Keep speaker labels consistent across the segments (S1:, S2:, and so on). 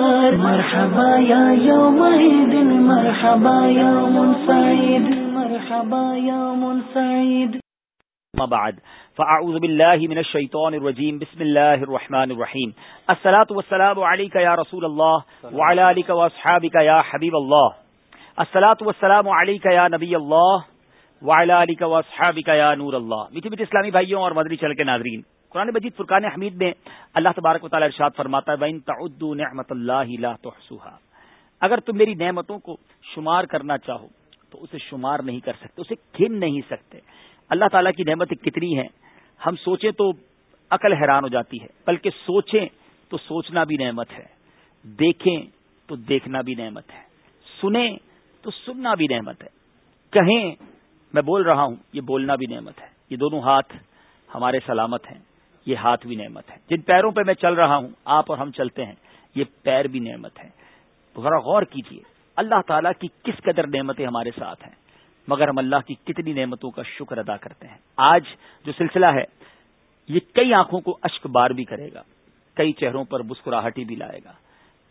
S1: مرحبا یا یوم عید، مرحبا یوم سعید، مرحبا یوم سعید.
S2: ما بعد، فاعوذ بالله من الشيطان الرجيم بسم الله الرحمن الرحيم الصلاه والسلام عليك يا رسول الله وعلى اليك واصحابك يا حبيب الله الصلاه والسلام عليك يا نبي الله وعلى اليك واصحابك يا نور الله میٹھے میٹھے اسلامی بھائیوں اور مدنی چل کے ناظرین قرآن مجید فرقان حمید میں اللہ تبارک و تعالی ارشاد فرماتا ہے، وَإِن تَعُدُّوا نِعْمَةَ اللَّهِ لَا اگر تم میری نعمتوں کو شمار کرنا چاہو، تو اسے شمار نہیں کر سکتے، اسے گن نہیں سکتے۔ اللہ تعالیٰ کی نعمتیں کتنی ہیں؟ ہم سوچیں تو عقل حیران ہو جاتی ہے، بلکہ سوچیں تو سوچنا بھی نعمت ہے۔ دیکھیں تو دیکھنا بھی نعمت ہے۔ سنیں تو سننا بھی نعمت ہے۔ کہیں، میں بول رہا ہوں، یہ بولنا بھی نعمت ہے۔ یہ دونوں ہاتھ ہمارے سلامت ہیں۔ یہ ہاتھ بھی نعمت ہے۔ جن پیروں پہ میں چل رہا ہوں، آپ اور ہم چلتے ہیں، یہ پیر بھی نعمت ہے ذرا غور کیجیے اللہ تعالیٰ کی کس قدر نعمتیں ہمارے ساتھ ہیں؟ مگر ہم اللہ کی کتنی نعمتوں کا شکر ادا کرتے ہیں۔ آج جو سلسلہ ہے، یہ کئی آنکھوں کو اشک بار بھی کرے گا، کئی چہروں پر مسکراہٹی بھی لائے گا۔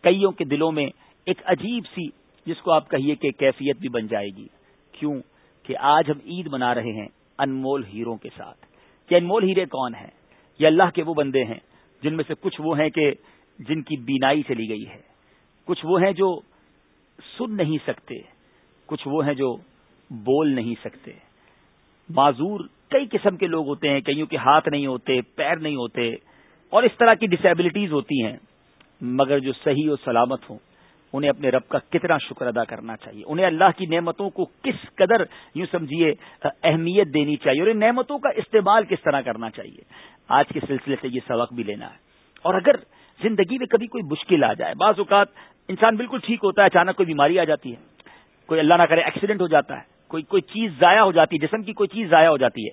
S2: کئیوں کے دلوں میں ایک عجیب سی، جس کو آپ کہیے کہ کیفیت بھی بن جائے گی۔ کیوں کہ آج ہم عید منا رہے ہیں انمول ہیروں کے ساتھ۔ کہ انمول ہیرے کون ہیں؟ یہ اللہ کے وہ بندے ہیں جن میں سے کچھ وہ ہیں کہ جن کی بینائی چلی گئی ہے۔ کچھ وہ ہیں جو سن نہیں سکتے، کچھ وہ ہیں جو بول نہیں سکتے۔ معذور کئی قسم کے لوگ ہوتے ہیں، کئیوں کے ہاتھ نہیں ہوتے، پیر نہیں ہوتے، اور اس طرح کی ڈسیبلٹیز ہوتی ہیں، مگر جو صحیح و سلامت ہوں، انہیں اپنے رب کا کتنا شکر ادا کرنا چاہیے۔ انہیں اللہ کی نعمتوں کو کس قدر یوں سمجھیے، اہمیت دینی چاہیے، اور ان نعمتوں کا استعمال کس طرح کرنا چاہیے۔ آج کے سلسلے سے یہ سبق بھی لینا ہے۔ اور اگر زندگی میں کبھی کوئی مشکل آ جائے، بعض اوقات انسان بالکل ٹھیک ہوتا ہے، اچانک کوئی بیماری آ جاتی ہے، کوئی اللہ نہ کرے ایکسیڈنٹ ہو جاتا ہے، کوئی کوئی چیز ضائع ہو جاتی ہے، جسم کی کوئی چیز ضائع ہو جاتی ہے،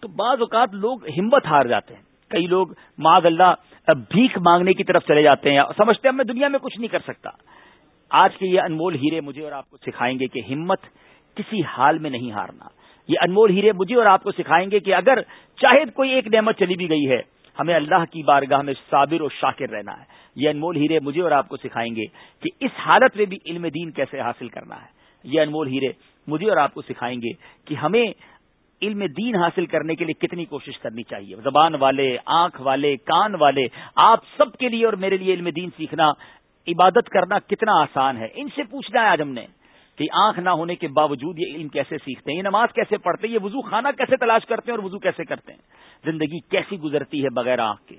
S2: تو بعض اوقات لوگ ہمت ہار جاتے ہیں۔ کئی لوگ معذ اللہ بھیک مانگنے کی طرف چلے جاتے ہیں سمجھتے ہیں میں دنیا میں کچھ نہیں کر سکتا۔ آج کے یہ انمول ہیرے مجھے اور آپ کو سکھائیں گے کہ ہمت کسی حال میں نہیں ہارنا۔ یہ انمول ہیرے مجھے اور آپ کو سکھائیں گے کہ اگر چاہے کوئی ایک نعمت چلی بھی گئی ہے، ہمیں اللہ کی بارگاہ میں صابر و شاکر رہنا ہے۔ یہ انمول ہیرے مجھے اور آپ کو سکھائیں گے کہ اس حالت میں بھی علم دین کیسے حاصل کرنا ہے۔ یہ انمول ہیرے مجھے اور آپ کو سکھائیں گے کہ ہمیں علم دین حاصل کرنے کے لیے کتنی کوشش کرنی چاہیے۔ زبان والے، آنکھ والے، کان والے، آپ سب کے لیے اور میرے لیے علم دین سیکھنا، عبادت کرنا کتنا آسان ہے۔ ان سے پوچھنا ہے آج ہم نے۔ کہ آنکھ نہ ہونے کے باوجود یہ علم کیسے سیکھتے ہیں؟ یہ نماز کیسے پڑھتے ہیں؟ یہ وضو خانہ کیسے تلاش کرتے ہیں اور وضو کیسے کرتے ہیں؟ زندگی کیسی گزرتی ہے بغیر آنکھ کے؟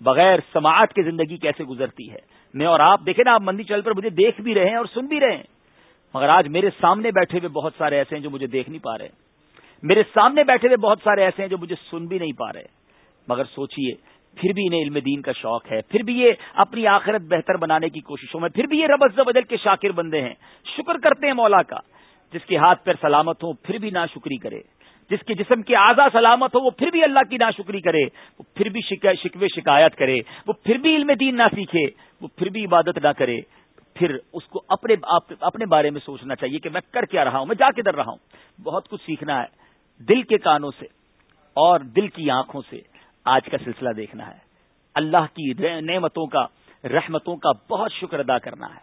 S2: بغیر سماعت کے زندگی کیسے گزرتی ہے؟ میں اور آپ دیکھیں نا، آپ مندی چل پر مجھے دیکھ بھی رہے ہیں اور سن بھی رہے ہیں۔ مگر آج میرے سامنے بیٹھے ہوئے بہت سارے ایسے ہیں جو مجھے دیکھ نہیں پا رہے۔ میرے سامنے بیٹھے ہوئے بہت سارے ایسے ہیں جو مجھے سن بھی نہیں پا رہے۔ مگر سوچئے پھر بھی انہیں علم دین کا شوق ہے، پھر بھی یہ اپنی آخرت بہتر بنانے کی کوششوں میں، پھر بھی یہ ربض بدل کے شاکر بندے ہیں۔ شکر کرتے ہیں مولا کا، جس کے ہاتھ پیر سلامت ہوں پھر بھی نہ شکری کرے۔ جس کے جسم کی آزا سلامت ہو وہ پھر بھی اللہ کی ناشکری کرے۔ وہ پھر بھی شکوے شکایت کرے۔ وہ پھر بھی علم دین نہ سیکھے۔ وہ پھر بھی عبادت نہ کرے۔ پھر اس کو اپنے اپنے بارے میں سوچنا چاہیے کہ میں کر کیا رہا ہوں، میں جا کے در رہا ہوں۔ بہت کچھ سیکھنا ہے دل کے کانوں سے اور دل کی آنکھوں سے۔ آج کا سلسلہ دیکھنا ہے۔ اللہ کی نعمتوں کا، رحمتوں کا بہت شکر ادا کرنا ہے۔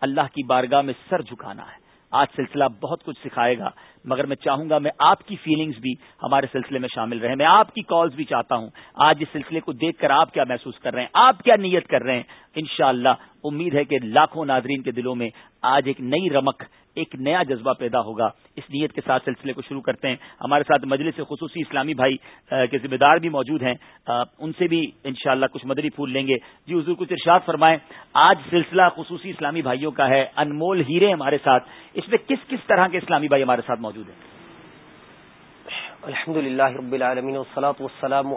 S2: اللہ کی بارگاہ میں سر جھکانا ہے۔ آج سلسلہ بہت کچھ سکھائے گا، مگر میں چاہوں گا میں آپ کی فیلنگز بھی ہمارے سلسلے میں شامل رہے۔ میں آپ کی کالز بھی چاہتا ہوں۔ آج اس سلسلے کو دیکھ کر آپ کیا محسوس کر رہے ہیں؟ آپ کیا نیت کر رہے ہیں؟ انشاءاللہ، امید ہے کہ لاکھوں ناظرین کے دلوں میں آج ایک نئی رمک ایک نیا جذبہ پیدا ہوگا۔ اس نیت کے ساتھ سلسلے کو شروع کرتے ہیں۔ ہمارے ساتھ مجلس خصوصی اسلامی بھائی کے ذمہ دار بھی موجود ہیں۔ ان سے بھی انشاءاللہ کچھ مدری پھول لیں گے۔ جی حضور کچھ ارشاد فرمائیں۔ آج سلسلہ خصوصی اسلامی بھائیوں کا ہے۔ انمول ہیرے ہمارے ساتھ۔ اس میں کس کس طرح کے اسلامی بھائی ہمارے ساتھ موجود ہیں؟
S3: الحمد للہ رب العالمین والسلام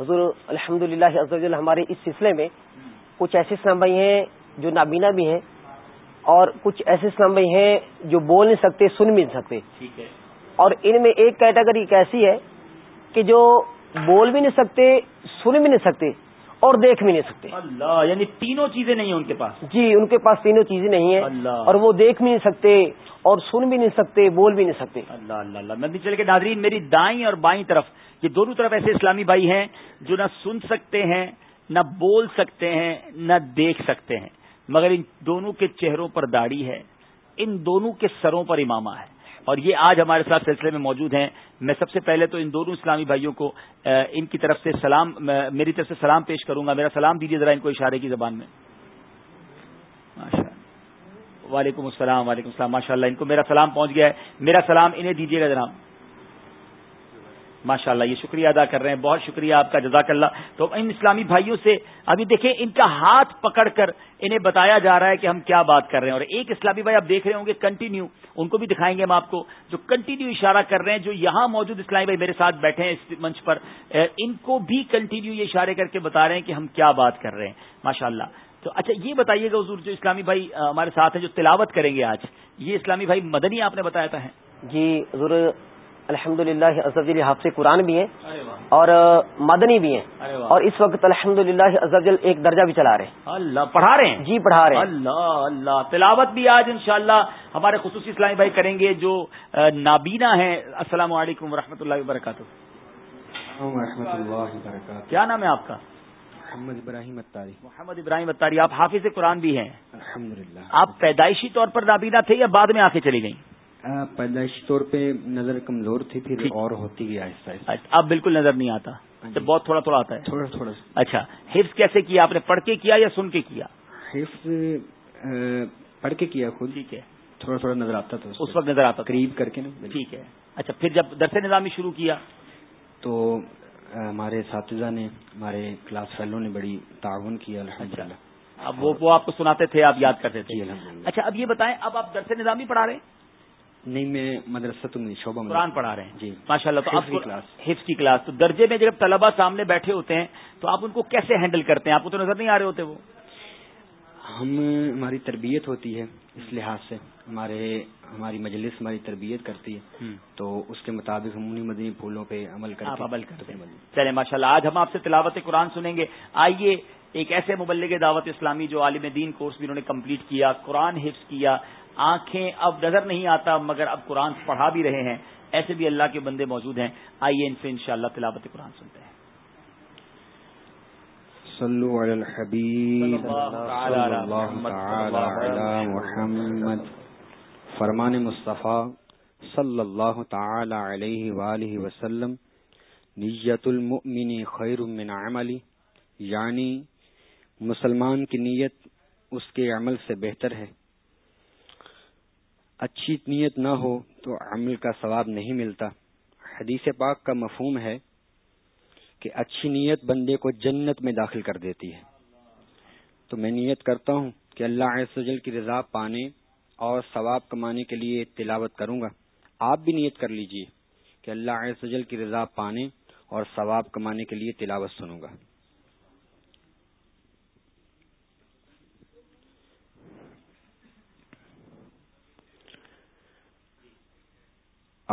S3: حضور الحمد للہ ہمارے اس سلسلے میں کچھ ایسے اسلام بھائی ہیں جو نابینا بھی ہیں اور کچھ ایسے اسلام بھائی ہیں جو بول نہیں سکتے سن بھی نہیں سکتے۔ اور ان میں ایک کیٹیگری ایک ایسی ہے کہ جو بول بھی نہیں سکتے سن بھی نہیں سکتے اور دیکھ بھی نہیں سکتے۔
S2: اللہ یعنی تینوں چیزیں نہیں ہیں ان کے پاس۔
S3: جی ان کے پاس تینوں چیزیں نہیں ہیں۔ اور وہ دیکھ بھی نہیں سکتے اور سن بھی نہیں سکتے بول بھی نہیں سکتے۔
S2: اللہ اللہ اللہ۔ ندی چل کے ناظرین میری دائیں اور بائیں طرف یہ دونوں طرف ایسے اسلامی بھائی ہیں جو نہ سن سکتے ہیں نہ بول سکتے ہیں نہ دیکھ سکتے ہیں۔ مگر ان دونوں کے چہروں پر داڑھی ہے، ان دونوں کے سروں پر امامہ ہے۔ اور یہ آج ہمارے ساتھ سلسلے میں موجود ہیں۔ میں سب سے پہلے تو ان دونوں اسلامی بھائیوں کو ان کی طرف سے سلام میری طرف سے سلام پیش کروں گا۔ میرا سلام دیجیے ذرا ان کو اشارے کی زبان میں۔ وعلیکم السلام وعلیکم السلام ماشاء اللہ ان کو میرا سلام پہنچ گیا ہے۔ میرا سلام انہیں دیجیے گا جناب۔ ماشاء اللہ یہ شکریہ ادا کر رہے ہیں، بہت شکریہ آپ کا، جزاک اللہ۔ تو ان اسلامی بھائیوں سے ابھی دیکھیں، ان کا ہاتھ پکڑ کر انہیں بتایا جا رہا ہے کہ ہم کیا بات کر رہے ہیں۔ اور ایک اسلامی بھائی آپ دیکھ رہے ہوں گے، کنٹینیو، ان کو بھی دکھائیں گے ہم آپ کو، جو کنٹینیو اشارہ کر رہے ہیں، جو یہاں موجود اسلامی بھائی میرے ساتھ بیٹھے ہیں اس منچ پر ان کو بھی کنٹینیو یہ اشارے کر کے بتا رہے ہیں کہ ہم کیا بات کر رہے ہیں۔ ماشاء اللہ تو اچھا یہ بتائیے گا حضور، جو اسلامی بھائی ہمارے ساتھ ہیں، جو تلاوت کریں گے آج، یہ اسلامی بھائی مدنی آپ نے بتایا تھا
S3: جی حضور الحمد للہ ازفجل حافظ قرآن بھی ہیں اور مدنی بھی ہیں اور اس وقت الحمد للہ ازفجل ایک درجہ بھی چلا رہے ہیں۔
S2: اللہ پڑھا رہے ہیں؟
S3: جی پڑھا رہے ہیں۔
S2: اللہ اللہ۔ تلاوت بھی آج انشاءاللہ ہمارے خصوصی اسلامی بھائی کریں گے جو نابینا ہیں۔ السلام علیکم و اللہ وبرکاتہ۔ کیا نام ہے آپ کا؟
S4: محمد ابراہیم اتاری۔
S2: محمد ابراہیم اتاری آپ حافظ قرآن بھی ہیں۔
S4: الحمد
S2: آپ پیدائشی طور پر نابینا تھے یا بعد میں آ کے چلی
S4: گئیں؟ پیدائشی طور پہ نظر کمزور تھی پھر اور ہوتی گئی آہستہ آہستہ
S2: اچھا، اب بالکل نظر نہیں آتا۔
S4: ہاں جی۔
S2: بہت تھوڑا تھوڑا آتا ہے۔
S4: تھوڑا تھوڑا۔
S2: اچھا حفظ کیسے کیا؟ آپ نے پڑھ کے کیا یا سن کے کیا؟
S4: حفظ پڑھ کے کیا خود۔
S2: ٹھیک ہے۔
S4: تھوڑا تھوڑا نظر آتا تھا
S2: اس وقت نظر آتا
S4: قریب کر کے نا۔
S2: ٹھیک ہے۔ اچھا پھر جب درس نظامی شروع کیا؟
S4: تو ہمارے اساتذہ نے ہمارے کلاس فیلو نے بڑی تعاون کیا
S2: الحمد للہ اب وہ آپ کو سناتے تھے آپ یاد کرتے تھے۔
S4: جی،
S2: اچھا اب یہ بتائیں اب آپ درس نظامی پڑھا رہے ہیں؟
S4: نہیں میں مدرسہ شعبہ
S2: قرآن پڑھا رہے ہیں۔
S4: جی۔
S2: ماشاء اللہ تو
S4: آپ کلاس
S2: حفظ کی کلاس تو درجے میں جب طلبا سامنے بیٹھے ہوتے ہیں تو آپ ان کو کیسے ہینڈل کرتے ہیں؟ آپ کو تو نظر نہیں آ رہے ہوتے وہ؟
S4: ہم ہماری تربیت ہوتی ہے اس لحاظ سے۔ ہمارے ہماری مجلس ہماری تربیت کرتی ہے۔ تو اس کے مطابق ہم انہیں مدنی پھولوں پہ عمل کرتے
S2: عمل کرتے ہیں۔ چلے ماشاء اللہ آج ہم آپ سے تلاوت قرآن سنیں گے۔ آئیے ایک ایسے مبلغ دعوت اسلامی جو عالم دین کورس بھی انہوں نے کمپلیٹ کیا قرآن حفظ کیا آنکھیں اب نظر نہیں آتا مگر اب قرآن پڑھا بھی رہے ہیں۔ ایسے بھی اللہ کے بندے موجود ہیں۔ آئیے ان سے انشاءاللہ تلاوت قرآن سنتے ہیں۔
S4: صلو علی الحبیب. محمد فرمان مصطفیٰ صلی اللہ تعالی علیہ وآلہ وسلم نیت المؤمن خیر من عملی یعنی مسلمان کی نیت اس کے عمل سے بہتر ہے۔ اچھی نیت نہ ہو تو عمل کا ثواب نہیں ملتا۔ حدیث پاک کا مفہوم ہے کہ اچھی نیت بندے کو جنت میں داخل کر دیتی ہے۔ تو میں نیت کرتا ہوں کہ اللہ عز کی رضا پانے اور ثواب کمانے کے لیے تلاوت کروں گا۔ آپ بھی نیت کر لیجیے کہ اللہ عز کی رضا پانے اور ثواب کمانے کے لیے تلاوت سنوں گا۔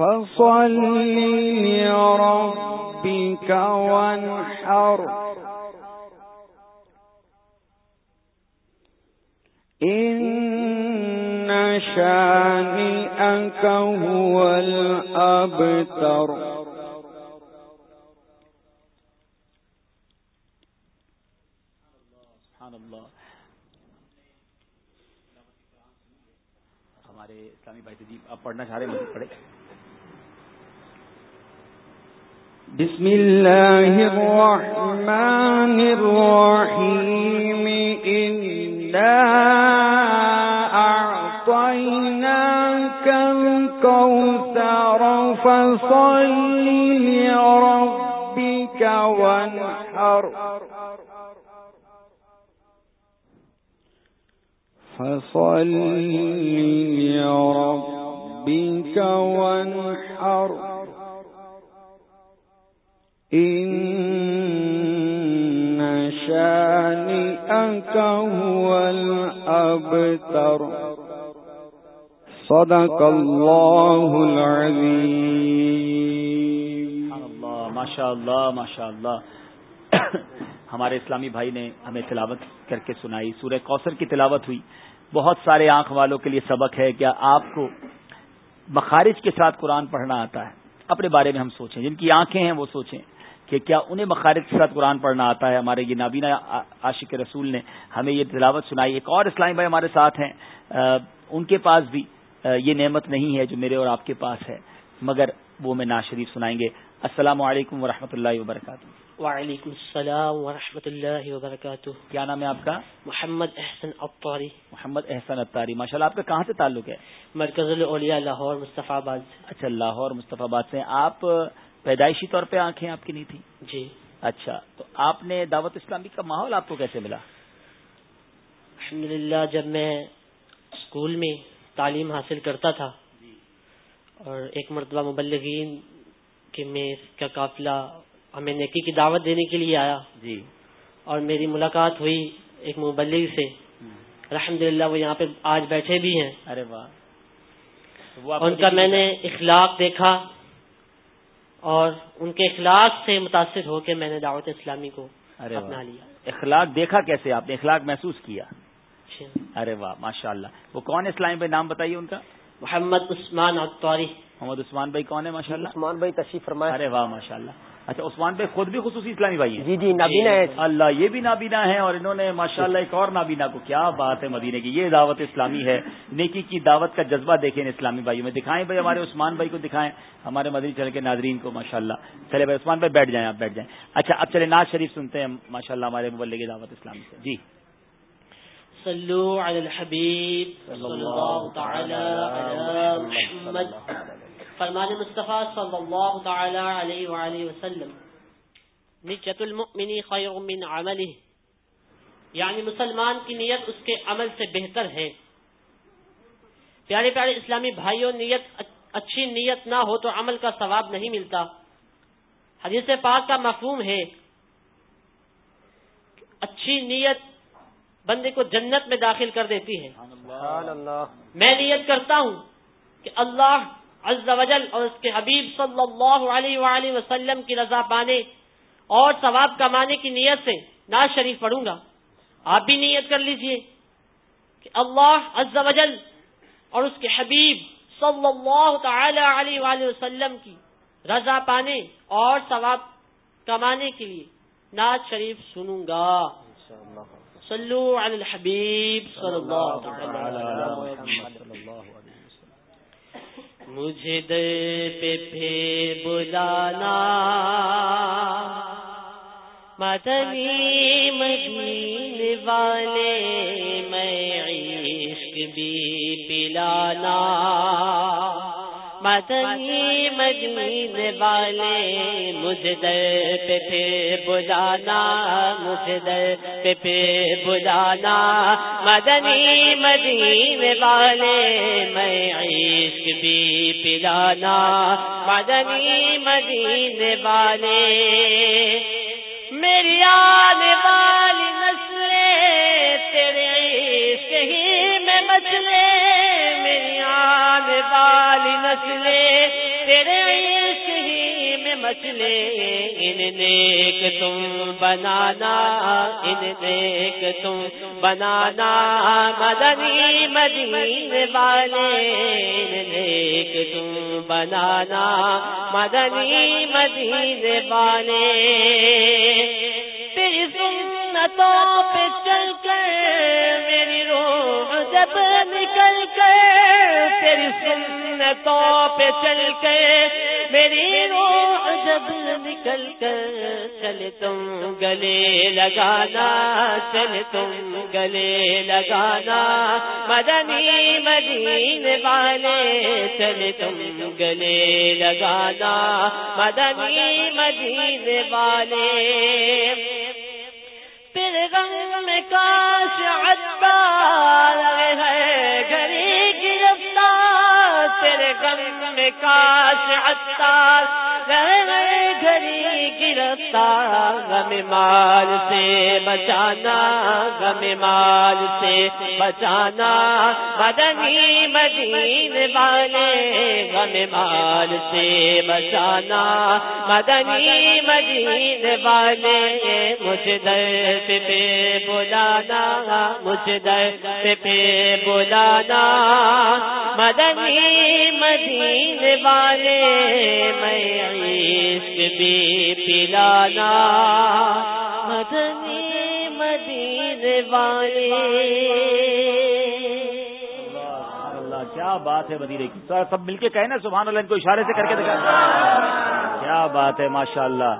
S4: فصل لربك وانحر. إن شانئك هو الأبتر.
S2: ہمارے اسلامی بھائی آپ پڑھنا چاہ رہے ہیں؟ پڑھے
S4: بسم الله الرحمن الرحيم. إنا أعطيناك الكوثر فصل لربك وانحر. فصل لربك وانحر. إن شانئك هو الأبتر. صدق الله العظيم.
S2: اللہ ماشاء اللہ ماشاء اللہ ہمارے اسلامی بھائی نے ہمیں تلاوت کر کے سنائی. سورہ کوثر کی تلاوت ہوئی. بہت سارے آنکھ والوں کے لیے سبق ہے کیا آپ کو مخارج کے ساتھ قرآن پڑھنا آتا ہے. اپنے بارے میں ہم سوچیں. جن کی آنکھیں ہیں وہ سوچیں. کہ کیا انہیں مخارج کے ساتھ قرآن پڑھنا آتا ہے؟ ہمارے یہ نابینا عاشق رسول نے ہمیں یہ تلاوت سنائی۔ ایک اور اسلامی بھائی ہمارے ساتھ ہیں۔ ان کے پاس بھی یہ نعمت نہیں ہے جو میرے اور آپ کے پاس ہے مگر وہ میں ناشریف سنائیں گے۔ السلام علیکم ورحمۃ اللہ وبرکاتہ۔
S5: وعلیکم السلام ورحمۃ اللہ وبرکاتہ۔
S2: کیا نام ہے آپ کا؟
S5: محمد احسن اطاری
S2: محمد احسن اطاری ماشاء اللہ آپ کا کہاں سے تعلق ہے؟
S5: مرکز الاولیاء لاہور مصطفیٰ آباد
S2: اچھا لاہور مصطفیٰ آباد سے۔ آپ پیدائشی طور پہ آنکھیں آپ کی نہیں تھی
S5: جی۔
S2: اچھا تو آپ نے دعوت اسلامی کا ماحول آپ کو کیسے ملا؟
S5: الحمد جب میں اسکول میں تعلیم حاصل کرتا تھا اور ایک مرتبہ مبلغین کہ میں اس کا قافلہ ہمیں نیکی کی دعوت دینے کے لیے آیا
S2: جی۔
S5: اور میری ملاقات ہوئی ایک مبلغ سے۔ الحمد للہ وہ یہاں پہ آج بیٹھے بھی ہیں۔
S2: ارے واہ۔
S5: ان کا میں نے اخلاق دیکھا۔ اور ان کے اخلاق سے متاثر ہو کے میں نے دعوت اسلامی کو اپنا لیا۔
S2: اخلاق دیکھا کیسے آپ نے؟ اخلاق محسوس کیا۔
S5: اچھا۔
S2: ارے واہ ماشاء اللہ وہ کون اسلامی بھائی؟ نام بتائیے ان کا۔
S5: محمد عثمان اطواری
S2: محمد عثمان بھائی کون ہے؟ ماشاء اللہ
S3: عثمان بھائی تشریف فرمائے۔
S2: ارے واہ ماشاء اللہ اچھا عثمان بھائی خود بھی خصوصی اسلامی بھائی ہیں؟
S3: جی جی نابینا ہے
S2: اللہ یہ بھی نابینا ہے اور انہوں نے ماشاء اللہ ایک اور نابینا کو کیا بات ہے مدینے کی یہ دعوت اسلامی ہے۔ نیکی کی دعوت کا جذبہ دیکھیں اسلامی بھائیوں میں۔ دکھائیں بھائی ہمارے عثمان بھائی کو دکھائیں۔ ہمارے مدنی چل کے ناظرین کو ماشاء اللہ چلے بھائی عثمان بھائی بیٹھ جائیں آپ بیٹھ جائیں۔ اچھا اب چلے ناز شریف سنتے ہیں۔ ماشاء اللہ ہمارے مبلغ دعوت اسلامی سے۔ جی۔
S5: صلو علی الحبیب صلی اللہ تعالی علی محمد۔ فرمان مصطفیٰ صلی اللہ تعالی علیہ وآلہ وسلم نیت المؤمنی خیر من عملہ یعنی مسلمان کی نیت اس کے عمل سے بہتر ہے۔ پیارے پیارے اسلامی بھائیوں نیت اچھی نیت نہ ہو تو عمل کا ثواب نہیں ملتا۔ حدیث پاک کا مفہوم ہے اچھی نیت بندے کو جنت میں داخل کر دیتی ہے۔ میں نیت کرتا ہوں کہ اللہ عز و جل اور اس کے حبیب صلی اللہ علیہ وآلہ وسلم کی رضا پانے اور ثواب کمانے کی نیت سے ناز شریف پڑھوں گا۔ آپ بھی نیت کر لیجیے کہ اللہ عز و جل اور اس کے حبیب صلی اللہ تعالی علیہ وآلہ وسلم کی رضا پانے اور ثواب کمانے کے لیے ناز شریف سنوں گا۔ صلو علی الحبیب صلی اللہ مجھے در پہ پھر بلانا۔ مدنی مدین والے میں عشق بھی پلانا۔ مدنی مدین والے مجھ در پہ پھر بلانا، مجھ در پہ پھر بلانا۔ مدنی مدین والے، میں عشق بھی پلانا۔ مدنی مدین والے، میری آنے والی نسلیں تیرے عشق ہی میں مسلے میری آنے والی نسلیں، تیرے عشق ہی میں مسلے ان نیک تم بنانا، ان نیک تم بنانا۔ مدنی مدین والے، ان نیک تم بنانا۔ مدنی مدین والے۔ تیری سنتوں پہ چل جب نکل کر تیری سنتوں پہ چل کر میری روح جب نکل کر چل تم گلے لگانا چل تم گلے لگانا۔ مدنی مدین والے چل تم گلے لگانا۔ مدنی مدین والے۔ میں کاش عطار ہے گھری گرفتار تیرے میں کاش عطار۔ گھری گرفتار غم مال سے بچانا غم مال سے بچانا مدنی مدین والے غم مال سے بچانا مدنی مدین والے مجھ در پہ بلانا مجھ در پہ بلانا مدنی مدین والے میں عشق بھی پلانا۔ مدنی مدین والے۔
S2: اللہ، کیا بات ہے مدینے کی؟ سب مل کے کہیں نا، سبحان اللہ، ان کو اشارے سے کر کے دکھا۔ کیا بات ہے ماشاء اللہ۔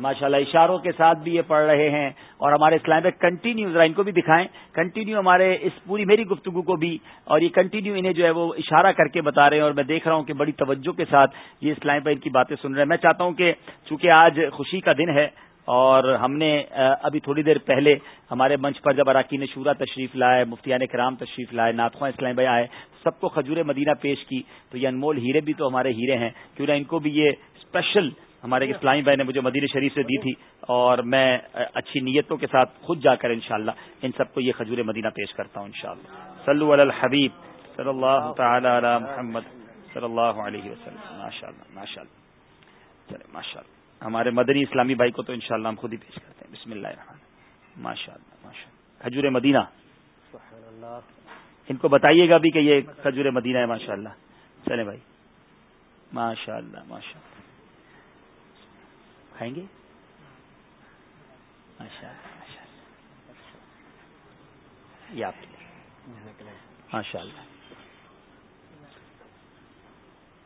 S2: ماشاء اللہ اشاروں کے ساتھ بھی یہ پڑھ رہے ہیں۔ اور ہمارے اسلام میں کنٹینیو ذرا ان کو بھی دکھائیں. کنٹینیو ہمارے اس پوری میری گفتگو کو بھی. اور یہ کنٹینیو انہیں جو ہے وہ اشارہ کر کے بتا رہے ہیں اور میں دیکھ رہا ہوں کہ بڑی توجہ کے ساتھ یہ اسلام پر ان کی باتیں سن رہے ہیں. میں چاہتا ہوں کہ چونکہ آج خوشی کا دن ہے اور ہم نے ابھی تھوڑی دیر پہلے ہمارے منچ پر جب اراکین شورا تشریف لائے، مفتیان کرام تشریف لائے، ناتخواں اسلام بھائی آئے، سب کو خجور مدینہ پیش کی. تو یہ انمول ہیرے بھی تو ہمارے ہیرے ہیں. کیوں نہ ان کو بھی یہ اسپیشل ہمارے اسلامی بھائی نے مجھے مدیر شریف سے دی تھی اور میں اچھی نیتوں کے ساتھ خود جا کر انشاءاللہ ان سب کو یہ خجور مدینہ پیش کرتا ہوں انشاءاللہ۔ صلو علی الحبیب، صلی اللہ تعالی علی محمد، صلی اللہ علیہ وسلم۔ ماشاء اللہ ماشاء اللہ چلے ہمارے مدنی اسلامی بھائی کو تو انشاءاللہ ہم خود ہی پیش کرتے ہیں۔ بسم اللہ الرحمن ماشاء اللہ ماشاء اللہ کھجور مدینہ۔ ان کو بتائیے گا بھی کہ یہ کھجور مدینہ ہے ماشاء اللہ چلے بھائی۔ ماشاء اللہ ماشاء اللہ کھائیں گے؟ یہ آپ ماشاء اللہ۔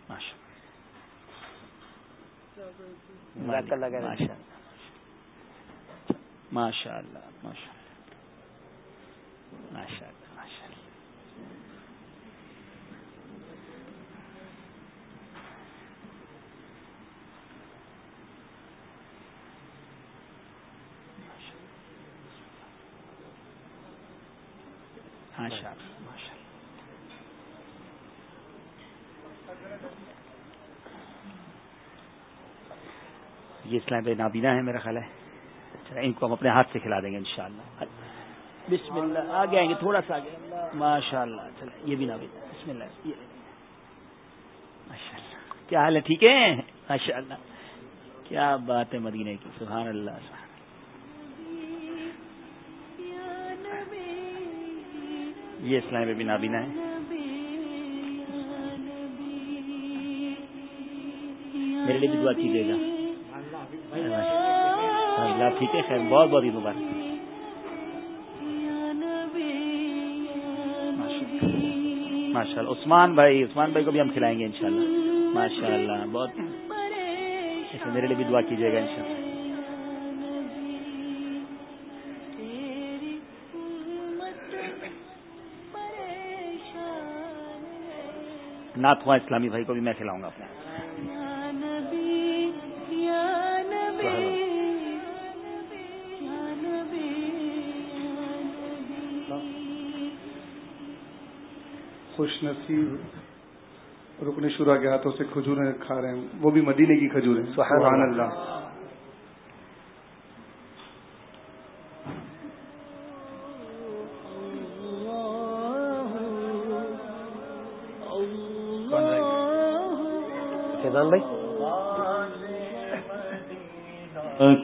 S2: ماشاء اللہ ماشاء اللہ۔ ماشاء اللہ۔ یہ اسلام بھائی نابینا ہے میرا خیال ہے۔ اچھا ان کو ہم اپنے ہاتھ سے کھلا دیں گے انشاءاللہ بسم اللہ آگے آئیں گے تھوڑا سا آگے۔ ماشاء اللہ یہ بھی نابینا۔ بسم اللہ ماشاء اللہ۔ کیا حال ہے؟ ٹھیک ہے ماشاء اللہ۔ کیا بات ہے مدینے کی؟ سبحان اللہ یہ اسلام بھی نابینا ہے میرے لیے بھی دعا کیجیے گا۔ ہاں، ٹھیک ہے، خیر، بہت بہت عید مبارک۔ ماشاء اللہ عثمان بھائی عثمان بھائی کو بھی ہم کھلائیں گے انشاءاللہ۔ ماشاء اللہ بہت میرے لیے بھی دعا کیجیے گا ان اللہ ناتواں اسلامی بھائی کو بھی میں کھلاؤں گا اپنے
S6: خوش نصیب رکن شورا کے ہاتھوں سے کھجوریں کھا رہے ہیں وہ بھی مدینے کی کھجوریں۔ سبحان اللہ۔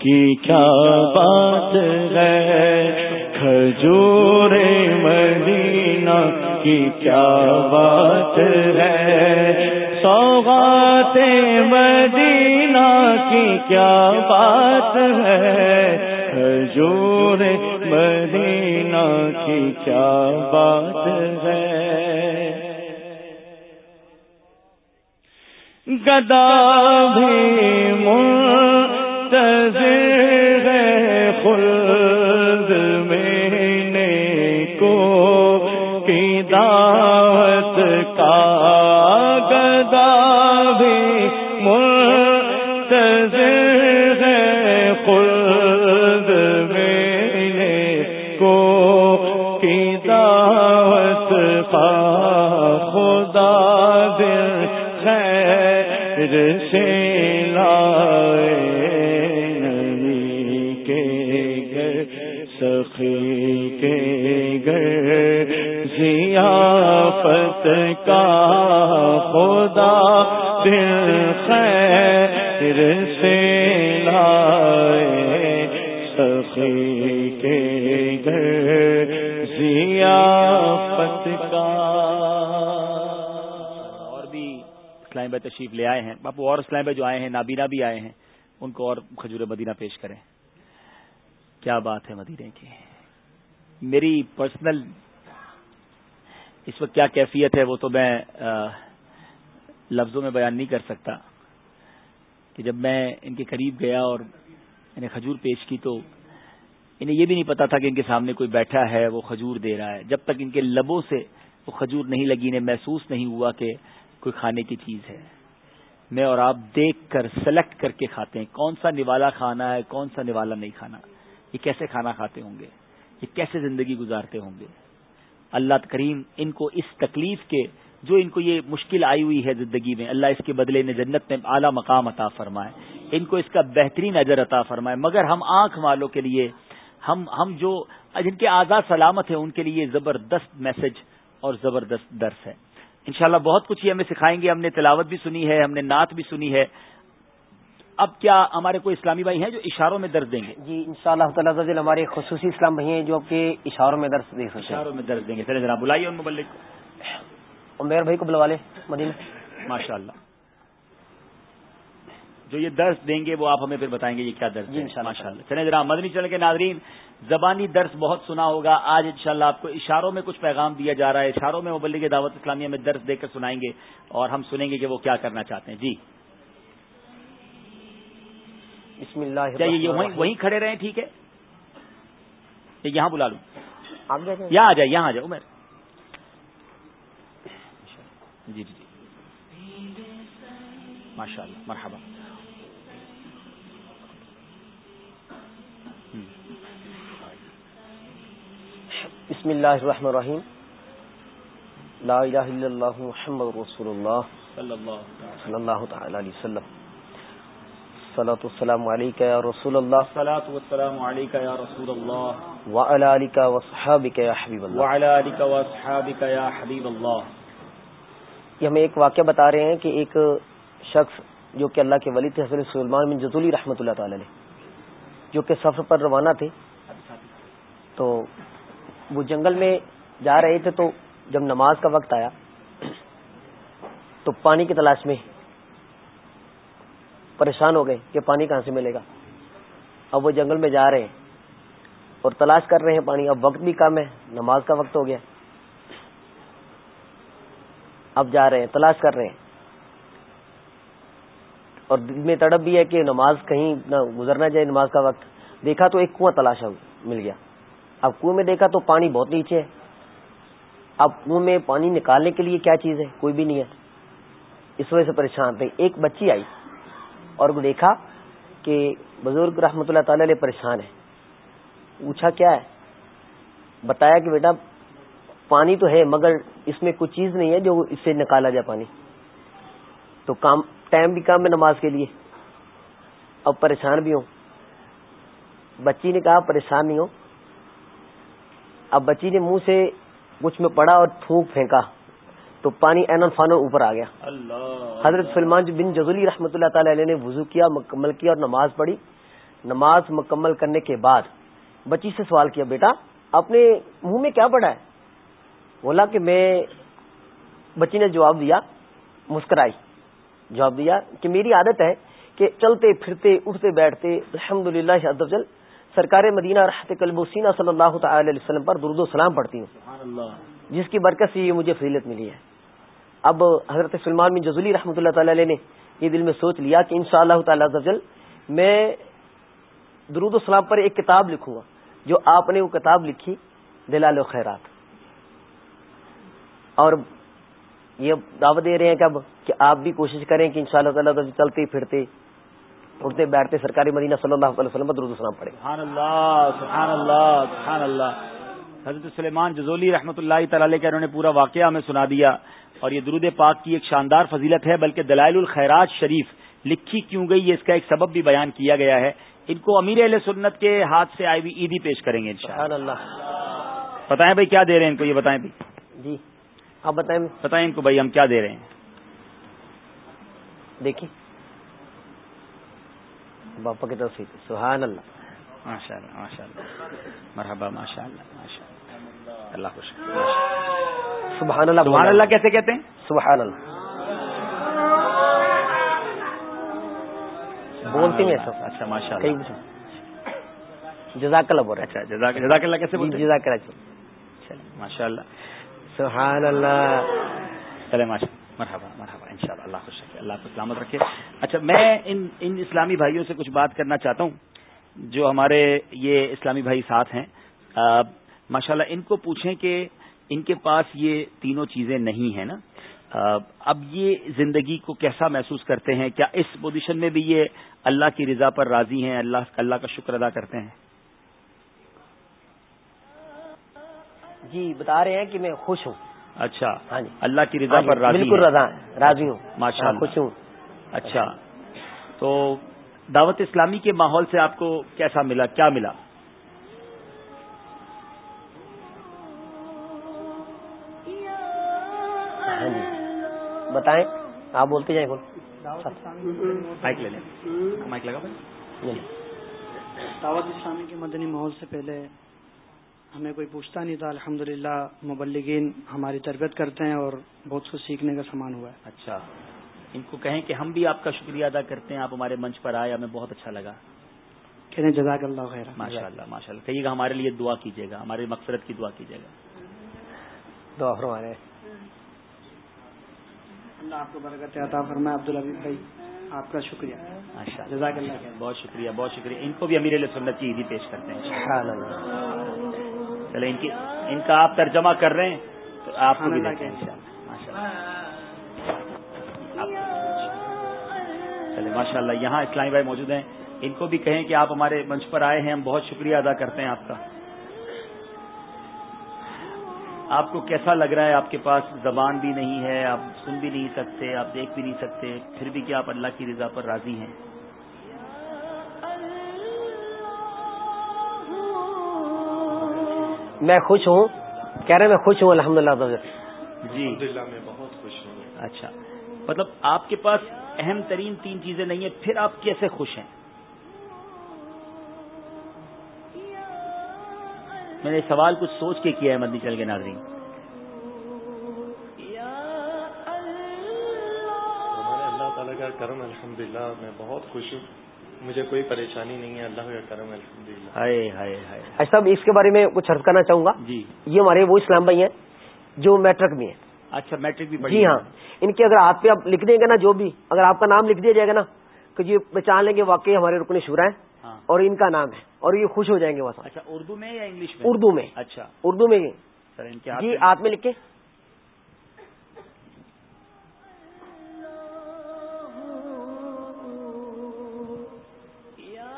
S1: کی کیا بات ہے؟ کھجور مدینہ کی کیا بات ہے؟ سوغات مدینہ کی کیا بات ہے؟ کھجور مدینہ کی کیا بات ہے؟ گدا بھی منتظر سخی کے گھر، ضیافت کا خدا دل خیر سے لائے۔ سخی کے گھر، ضیافت کا۔
S2: اور بھی اسلام بھائی تشریف لے آئے ہیں۔ باپو اور اسلام بھائی جو آئے ہیں، نابینا بھی آئے ہیں، ان کو اور کھجور مدینہ پیش کریں۔ کیا بات ہے مدینے کی؟ میری پرسنل اس وقت کیا کیفیت ہے وہ تو میں لفظوں میں بیان نہیں کر سکتا۔ کہ جب میں ان کے قریب گیا اور انہیں کھجور پیش کی تو انہیں یہ بھی نہیں پتا تھا کہ ان کے سامنے کوئی بیٹھا ہے، وہ کھجور دے رہا ہے۔ جب تک ان کے لبوں سے وہ کھجور نہیں لگی، انہیں محسوس نہیں ہوا کہ کوئی کھانے کی چیز ہے۔ میں اور آپ دیکھ کر سلیکٹ کر کے کھاتے ہیں۔ کون سا نوالا کھانا ہے، کون سا نوالا نہیں کھانا۔ یہ کیسے کھانا کھاتے ہوں گے؟ یہ کیسے زندگی گزارتے ہوں گے؟ اللہ کریم ان کو اس تکلیف کے، جو ان کو یہ مشکل آئی ہوئی ہے زندگی میں، اللہ اس کے بدلے نے جنت میں اعلیٰ مقام عطا فرمائے۔ ان کو اس کا بہترین اجر عطا فرمائے۔ مگر ہم آنکھ والوں کے لیے، ہم ہم جو، جن کے آزاد سلامت ہیں، ان کے لیے زبردست میسج اور زبردست درس ہے۔ انشاءاللہ بہت کچھ یہ ہمیں سکھائیں گے۔ ہم نے تلاوت بھی سنی ہے، ہم نے نعت بھی سنی ہے۔ اب کیا ہمارے کوئی اسلامی بھائی ہیں جو اشاروں میں درد دیں گے؟
S3: جی ان شاء اللہ تعالیٰ ہمارے خصوصی اسلام بھائی ہیں جو کہ اشاروں میں درد دے سکتے
S2: اشاروں میں درد دیں گے۔ چلے جناب بلائیے ان مبلک
S3: کو۔ عمیر بھائی کو بلوا لے مدینہ۔
S2: ماشاء اللہ جو یہ درس دیں گے وہ آپ ہمیں پھر بتائیں گے یہ کیا درس
S3: جی ماشاء
S2: اللہ چلے جناب مدنی چل کے ناظرین زبانی درس بہت سنا ہوگا۔ آج انشاءاللہ شاء آپ کو اشاروں میں کچھ پیغام دیا جا رہا ہے۔ اشاروں میں مبلک دعوت اسلامیہ میں درس دے کر سنائیں گے اور ہم سنیں گے کہ وہ کیا کرنا چاہتے ہیں۔ جی۔
S3: بسم اللہ
S2: کیا یہ وہیں وہیں کھڑے رہے ٹھیک ہے؟ یہاں بلا لوں۔ یہاں آ جائے یہاں آ جائے عمر۔ جی جی جی۔ ماشاء اللہ مرحبا۔
S3: بسم اللہ الرحمن الرحیم۔ لا الہ الا اللہ محمد رسول اللہ۔ صلی اللہ تعالی علیہ وسلم۔ صلاۃ السلام علیکہ یا رسول اللہ
S2: صلاۃ والسلام علیکہ یا رسول اللہ
S3: وعلی آلک وصحابک یا حبیب اللہ
S2: وعلی آلک وصحابک یا حبیب اللہ
S3: یہ ہمیں ایک واقعہ بتا رہے ہیں کہ ایک شخص جو کہ اللہ کے ولی تھے حضرت سلمان بن جزولی رحمۃ اللہ تعالی علیہ جو کہ سفر پر روانہ تھے۔ تو وہ جنگل میں جا رہے تھے تو جب نماز کا وقت آیا تو پانی کی تلاش میں پریشان ہو گئے کہ پانی کہاں سے ملے گا۔ اب وہ جنگل میں جا رہے ہیں اور تلاش کر رہے ہیں پانی۔ اب وقت بھی کم ہے، نماز کا وقت ہو گیا۔ اب جا رہے ہیں، تلاش کر رہے ہیں۔ اور دل میں تڑپ بھی ہے کہ نماز کہیں نہ گزرنا جائے نماز کا وقت۔ دیکھا تو ایک کنواں تلاشا مل گیا۔ اب کنویں میں دیکھا تو پانی بہت نیچے ہے۔ اب کنویں میں پانی نکالنے کے لیے کیا چیز ہے؟ کوئی بھی نہیں ہے۔ اس وجہ سے پریشان تھے۔ ایک بچی آئی۔ اور دیکھا کہ بزرگ رحمۃ اللہ تعالی علیہ پریشان ہے پوچھا کیا ہے؟ بتایا کہ بیٹا، پانی تو ہے، مگر اس میں کوئی چیز نہیں ہے جو اس سے نکالا جائے پانی۔ تو کام، ٹائم بھی کام ہے نماز کے لیے۔ اب پریشان بھی ہوں۔ بچی نے کہا، پریشان نہیں ہو اب بچی نے منہ سے کچھ میں پڑا اور تھوک پھینکا۔ تو پانی این فانو اوپر آ گیا۔ حضرت سلمان بن جزولی رحمۃ اللہ تعالی علیہ نے وضو کیا مکمل کیا اور نماز پڑھی۔ نماز مکمل کرنے کے بعد بچی سے سوال کیا بیٹا اپنے منہ میں کیا پڑا ہے؟ بولا کہ میں بچی نے جواب دیا مسکرائی۔ جواب دیا کہ میری عادت ہے کہ چلتے پھرتے اٹھتے بیٹھتے الحمد للہ سرکار مدینہ رحت کلبوسینہ صلی اللہ تعالی علیہ وسلم پر درد و سلام پڑھتی ہوں۔ جس کی برکت سے یہ مجھے فضیلت ملی ہے۔ اب حضرت سلمان بن جزولی رحمۃ اللہ تعالی علیہ نے یہ دل میں سوچ لیا کہ ان شاء اللہ تعالی میں درود و سلام پر ایک کتاب لکھوں گا، جو آپ نے وہ کتاب لکھی، دلال و خیرات۔ اور یہ دعوت دے رہے ہیں کہ اب کہ آپ بھی کوشش کریں کہ ان شاء اللہ تعالیٰ چلتے پھرتے اٹھتے بیٹھتے سرکاری مدینہ صلی اللہ علیہ وسلم پر درود السلام پڑھے۔
S2: سبحان اللہ سبحان اللہ سبحان اللہ حضرت سلیمان جزولی رحمۃ اللہ تعالی کے انہوں نے پورا واقعہ ہمیں سنا دیا۔ اور یہ درود پاک کی ایک شاندار فضیلت ہے بلکہ دلائل الخیرات شریف لکھی کیوں گئی یہ اس کا ایک سبب بھی بیان کیا گیا ہے۔ ان کو امیر علیہ سنت کے ہاتھ سے آئی ہوئی عیدی پیش کریں گے
S3: اللہ۔
S2: بتائیں بھائی کیا دے رہے ہیں ان کو؟ یہ بتائیں بھائی۔
S3: جی آپ بتائیں۔
S2: بتائیں ان کو بھائی ہم کیا دے رہے ہیں؟
S3: دیکھیے۔ باپا کی طرف سبحان اللہ۔
S2: ماشاء اللہ ماشاء اللہ مرحبا ماشاء اللہ ماشاء اللہ اللہ خوش
S3: سبحان اللہ
S2: سبحان اللہ کیسے کہتے ہیں؟
S3: سبحان اللہ۔ بولتے ہیں سب۔
S2: اچھا ماشاء اللہ
S3: جزاک اللہ بول
S2: اچھا جزاک جزاک اللہ کیسے بولتے
S3: جزاک اللہ
S2: ماشاء اللہ
S3: سبحان اللہ۔
S2: چلے ماشاء مرحبا مرحبا ان شاء اللہ اللہ خوش رکھے اللہ کو سلامت رکھے۔ اچھا میں ان ان اسلامی بھائیوں سے کچھ بات کرنا چاہتا ہوں جو ہمارے یہ اسلامی بھائی ساتھ ہیں۔ ماشاء اللہ ان کو پوچھیں کہ ان کے پاس یہ تینوں چیزیں نہیں ہیں نا۔ اب یہ زندگی کو کیسا محسوس کرتے ہیں؟ کیا اس پوزیشن میں بھی یہ اللہ کی رضا پر راضی ہیں؟ اللہ اللہ کا شکر ادا کرتے ہیں۔
S3: جی بتا رہے ہیں کہ میں خوش ہوں۔
S2: اچھا
S3: ہاں جی۔
S2: اللہ کی رضا
S3: ہاں جی،
S2: پر راضی
S3: بالکل رضا راضی ہوں۔
S2: ماشاء
S3: ہاں،
S2: اللہ
S3: خوش ہوں۔
S2: اچھا تو دعوت اسلامی کے ماحول سے آپ کو کیسا ملا؟ کیا ملا؟
S3: بتائیں۔ آپ بولتے جائیں بول
S2: مائک لے لیں۔ مائک لگا
S7: دعوت اسلامی کے مدنی ماحول سے پہلے ہمیں کوئی پوچھتا نہیں تھا۔ الحمد للہ مبلگین ہماری تربیت کرتے ہیں اور بہت کچھ سیکھنے کا سامان ہوا ہے۔
S2: اچھا۔ ان کو کہیں کہ ہم بھی آپ کا شکریہ ادا کرتے ہیں آپ ہمارے منچ پر آئے ہمیں بہت اچھا لگا۔
S7: کہنے جزاک اللہ خیر
S2: ماشاء اللہ ماشاء اللہ کہیے گا ہمارے لیے دعا کیجیے گا ہماری مقصرت کی دعا کیجیے گا۔
S3: دعا فرمانے
S7: اللہ آپ کو برکت عطا فرمائے. بھائی آپ کا شکریہ. جزاک اللہ
S2: بہت شکریہ بہت شکریہ. ان کو بھی امیر علیہ سنت کی عیدی پیش کرتے ہیں چلے ان کی ان کا آپ ترجمہ کر رہے ہیں تو آپ کو بھی دیکھیں چلے ماشاء اللہ یہاں اسلامی بھائی موجود ہیں. ان کو بھی کہیں کہ آپ ہمارے منچ پر آئے ہیں ہم بہت شکریہ ادا کرتے ہیں آپ کا. آپ کو کیسا لگ رہا ہے؟ آپ کے پاس زبان بھی نہیں ہے آپ سن بھی نہیں سکتے آپ دیکھ بھی نہیں سکتے پھر بھی کیا آپ اللہ کی رضا پر راضی ہیں؟
S3: میں خوش ہوں کہہ رہے ہیں میں خوش ہوں الحمد للہ
S2: جی۔
S6: میں بہت خوش ہوں۔
S2: اچھا۔ مطلب آپ کے پاس اہم ترین تین چیزیں نہیں ہیں پھر آپ کیسے خوش ہیں؟ میں نے سوال کچھ سوچ کے کیا ہے مدنی چل کے ناظرین۔
S8: ہمارے اللہ تعالیٰ کا کرم الحمد میں بہت خوش ہوں۔ مجھے کوئی پریشانی نہیں ہے اللہ کا کرم الحمد للہ
S2: ہائے ہائے۔ ہائے
S3: صاحب اس کے بارے میں کچھ عرض کرنا چاہوں گا۔
S2: جی۔
S3: یہ ہمارے وہ اسلام بھائی ہیں جو میٹرک میں ہیں۔
S2: اچھا میٹرک بھی پڑھی
S3: جی ہاں۔ ان کے اگر ہاتھ پہ آپ لکھ دیں گے نا جو بھی اگر آپ کا نام لکھ دیا جائے گا نا تو یہ پہچان لیں گے واقعی ہمارے رکن شورا ہیں۔ اور ان کا نام ہے۔ اور یہ خوش ہو جائیں گے وہاں
S2: اچھا اردو میں یا انگلش میں؟
S3: اردو میں۔
S2: اچھا۔
S3: اردو میں
S2: کے
S3: جی
S2: میں-
S3: ہاتھ میں لکھے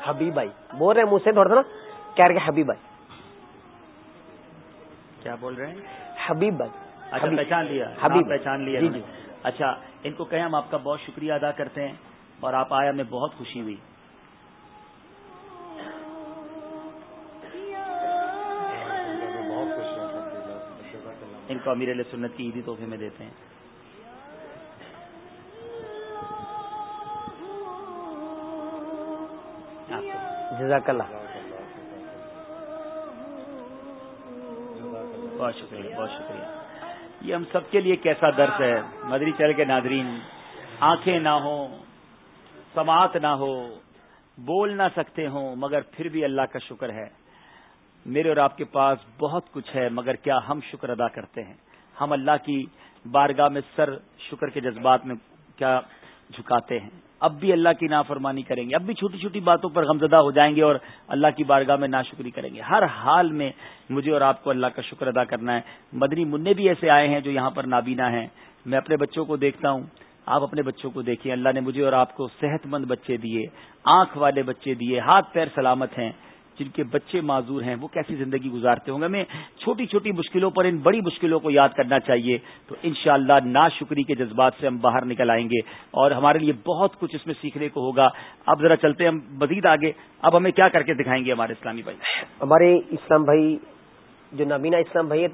S3: حبیب بھائی۔ بول رہے ہیں مجھ سے تھوڑا نا۔ کہہ رہے حبیب بھائی۔
S2: کیا بول رہے ہیں؟
S3: حبیب بھائی۔
S2: اچھا۔ پہچان لیا۔
S3: حبیب
S2: پہچان لیا
S3: جی۔ جی۔
S2: اچھا ان کو کہیں ہم آپ کا بہت شکریہ ادا کرتے ہیں اور آپ آئے ہمیں بہت خوشی ہوئی۔ کو امیر علیہ سنت کی عیدی تحفے میں دیتے ہیں۔
S3: جزاک اللہ۔
S2: بہت شکریہ بہت شکریہ۔ یہ ہم سب کے لیے کیسا درس ہے؟ مدری چل کے ناظرین، آنکھیں نہ ہوں، سماعت نہ ہو، بول نہ سکتے ہوں، مگر پھر بھی اللہ کا شکر ہے۔ میرے اور آپ کے پاس بہت کچھ ہے، مگر کیا ہم شکر ادا کرتے ہیں؟ ہم اللہ کی بارگاہ میں سر شکر کے جذبات میں کیا جھکاتے ہیں؟ اب بھی اللہ کی نافرمانی کریں گے، اب بھی چھوٹی چھوٹی باتوں پر غمزدہ ہو جائیں گے اور اللہ کی بارگاہ میں ناشکری کریں گے۔ ہر حال میں مجھے اور آپ کو اللہ کا شکر ادا کرنا ہے۔ مدنی منع بھی ایسے آئے ہیں جو یہاں پر نابینا ہیں۔ میں اپنے بچوں کو دیکھتا ہوں۔ آپ اپنے بچوں کو دیکھیں۔ اللہ نے مجھے اور آپ کو صحت مند بچے دیے، آنکھ والے بچے دیے، ہاتھ پیر سلامت ہیں۔ جن کے بچے معذور ہیں وہ کیسی زندگی گزارتے ہوں گے؟ ہمیں چھوٹی چھوٹی مشکلوں پر ان بڑی مشکلوں کو یاد کرنا چاہیے۔ تو انشاءاللہ شاء اللہ شکری کے جذبات سے ہم باہر نکل آئیں گے اور ہمارے لیے بہت کچھ اس میں سیکھنے کو ہوگا۔ اب ذرا چلتے ہم مزید آگے۔ اب ہمیں کیا کر کے دکھائیں گے ہمارے اسلامی بھائی؟
S3: ہمارے اسلام بھائی جو نبینا اسلام بھائی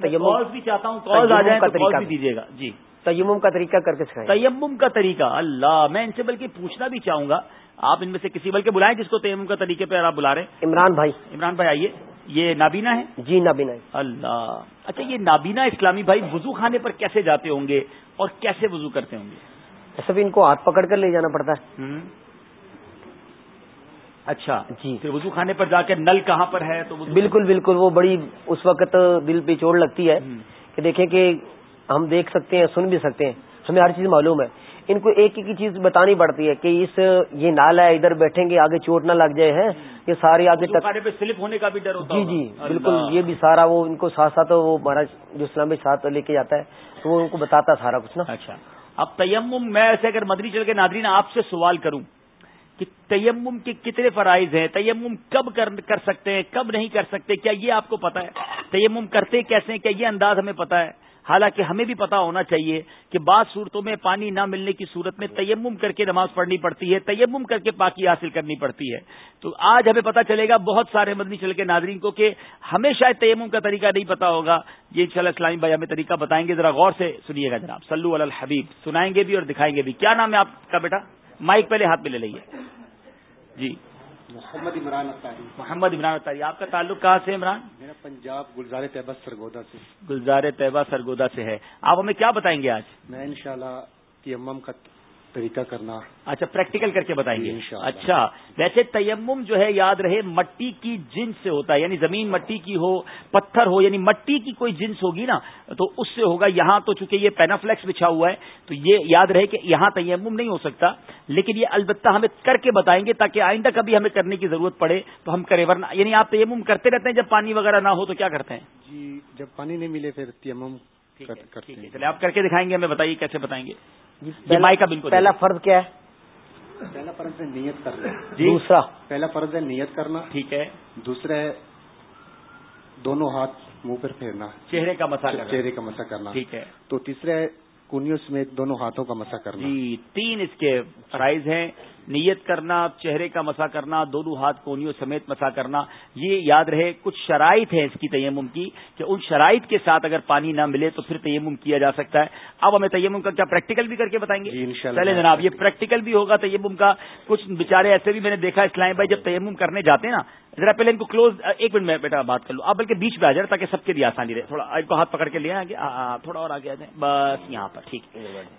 S2: بھی چاہتا ہوں کال آ جائے بھی دیجیے گا۔ جی۔
S3: تیمم کا طریقہ کر کے
S2: تیمم کا طریقہ۔ اللہ میں ان سے بلکہ پوچھنا بھی چاہوں گا آپ ان میں سے کسی بلکہ بلائیں جس کو تیمم کا طریقے پہ آپ بلا رہے ہیں۔
S3: عمران بھائی۔
S2: عمران بھائی آئیے۔ یہ نابینا ہے؟
S3: جی نابینا
S2: اللہ۔ اچھا یہ نابینا اسلامی بھائی وضو خانے پر کیسے جاتے ہوں گے اور کیسے وضو کرتے ہوں گے؟
S3: ایسا بھی ان کو ہاتھ پکڑ کر لے جانا پڑتا ہے۔
S2: اچھا جی۔ پھر وضو خانے پر جا کے نل کہاں پر ہے؟ تو
S3: بالکل بالکل وہ بڑی اس وقت دل پہ چوٹ لگتی ہے کہ دیکھیں کہ ہم دیکھ سکتے ہیں سن بھی سکتے ہیں۔ ہمیں ہر چیز معلوم ہے۔ ان کو ایک ایک چیز بتانی پڑتی ہے کہ اس یہ نالا ہے ادھر بیٹھیں گے آگے چوٹ نہ لگ جائے ہیں؟ یہ سارے آگے
S2: پہ سلپ ہونے کا بھی ڈر ہوتا
S3: جی جی بالکل یہ بھی سارا وہ ان کو ساتھ ساتھ وہ ہمارا جو اسلام ساتھ لے کے جاتا ہے تو وہ ان کو بتاتا سارا کچھ نا؟
S2: اچھا۔ اب تیمم میں ایسے اگر مدری چل کے ناظرین آپ سے سوال کروں کہ تیمم کے کتنے فرائض ہیں؟ تیمم کب کر سکتے ہیں؟ کب نہیں کر سکتے؟ کیا یہ آپ کو پتا ہے؟ تیمم کرتے کیسے ہیں؟ کیا یہ انداز ہمیں پتا ہے؟ حالانکہ ہمیں بھی پتا ہونا چاہیے کہ بعض صورتوں میں پانی نہ ملنے کی صورت میں تیمم کر کے نماز پڑھنی پڑتی ہے، تیمم کر کے پاکی حاصل کرنی پڑتی ہے۔ تو آج ہمیں پتا چلے گا بہت سارے مدنی چل کے ناظرین کو کہ ہمیں شاید تیمم کا طریقہ نہیں پتا ہوگا۔ یہ ان شاء اسلامی بھائی ہمیں طریقہ بتائیں گے، ذرا غور سے سنیے گا جناب۔ سلو الحبیب۔ سنائیں گے بھی اور دکھائیں گے بھی۔ کیا نام ہے آپ کا بیٹا؟ مائک پہلے ہاتھ پہ لے لئیے جی۔
S9: محمد عمران اطاری
S2: محمد عمران اطاری آپ کا تعلق کہاں سے عمران؟
S9: میرا پنجاب گلزار طیبہ سرگودا سے۔
S2: گلزار طیبہ سرگودا سے ہے۔ آپ ہمیں کیا بتائیں گے آج؟
S9: میں انشاءاللہ شاء کا طریقہ کرنا۔
S2: اچھا پریکٹیکل کر کے بتائیں گے۔ اچھا ویسے تیمم جو ہے یاد رہے مٹی کی جنس سے ہوتا ہے یعنی زمین مٹی کی ہو پتھر ہو یعنی مٹی کی کوئی جنس ہوگی نا تو اس سے ہوگا یہاں تو چونکہ یہ پینافلیکس بچھا ہوا ہے تو یہ یاد رہے کہ یہاں تیمم نہیں ہو سکتا لیکن یہ البتہ ہمیں کر کے بتائیں گے تاکہ آئندہ کبھی ہمیں کرنے کی ضرورت پڑے تو ہم کریں ورنہ یعنی آپ تیمم کرتے رہتے ہیں جب پانی وغیرہ نہ ہو تو کیا کرتے ہیں؟
S9: جی جب پانی نہیں ملے پھر تیمم
S2: چلے آپ کر کے دکھائیں گے ہمیں بتائیے کیسے بتائیں گے
S3: جی، کا بالکل پہلا فرض کیا ہے؟
S9: پہلا فرض ہے نیت کرنا۔
S3: جی۔ دوسرا۔
S9: پہلا فرض ہے نیت کرنا۔
S2: ٹھیک ہے۔
S9: دوسرا ہے دونوں ہاتھ منہ پر پھیرنا۔
S2: چہرے کا مسا
S9: کرنا۔ چہرے کا مسا کرنا۔
S2: ٹھیک ہے۔
S9: تو تیسرا ہے کنیوں سمیت دونوں ہاتھوں کا مسا کرنا۔
S2: جی تین اس کے فرائض ہیں۔ نیت کرنا چہرے کا مسا کرنا دونوں ہاتھ کونیوں سمیت مسا کرنا یہ یاد رہے کچھ شرائط ہے اس کی تیمم کی کہ ان شرائط کے ساتھ اگر پانی نہ ملے تو پھر تیمم کیا جا سکتا ہے۔ اب ہمیں تیمم کا کیا پریکٹیکل بھی کر کے بتائیں گے؟
S9: جی
S2: چلے جناب یہ پریکٹیکل بھی ہوگا تیمم کا۔ کچھ بےچارے ایسے بھی میں نے دیکھا اسلام بھائی جب تیمم کرنے جاتے ہیں نا ذرا پہلے ان کو کلوز ایک منٹ میں بیٹا بات کر لوں۔ آپ بلکہ بیچ پہ آ جائے تاکہ سب کے لیے آسانی رہے۔ تھوڑا ایک کو ہاتھ پکڑ کے لے آگے تھوڑا اور آگے آ جائیں۔ بس یہاں پر، ٹھیک۔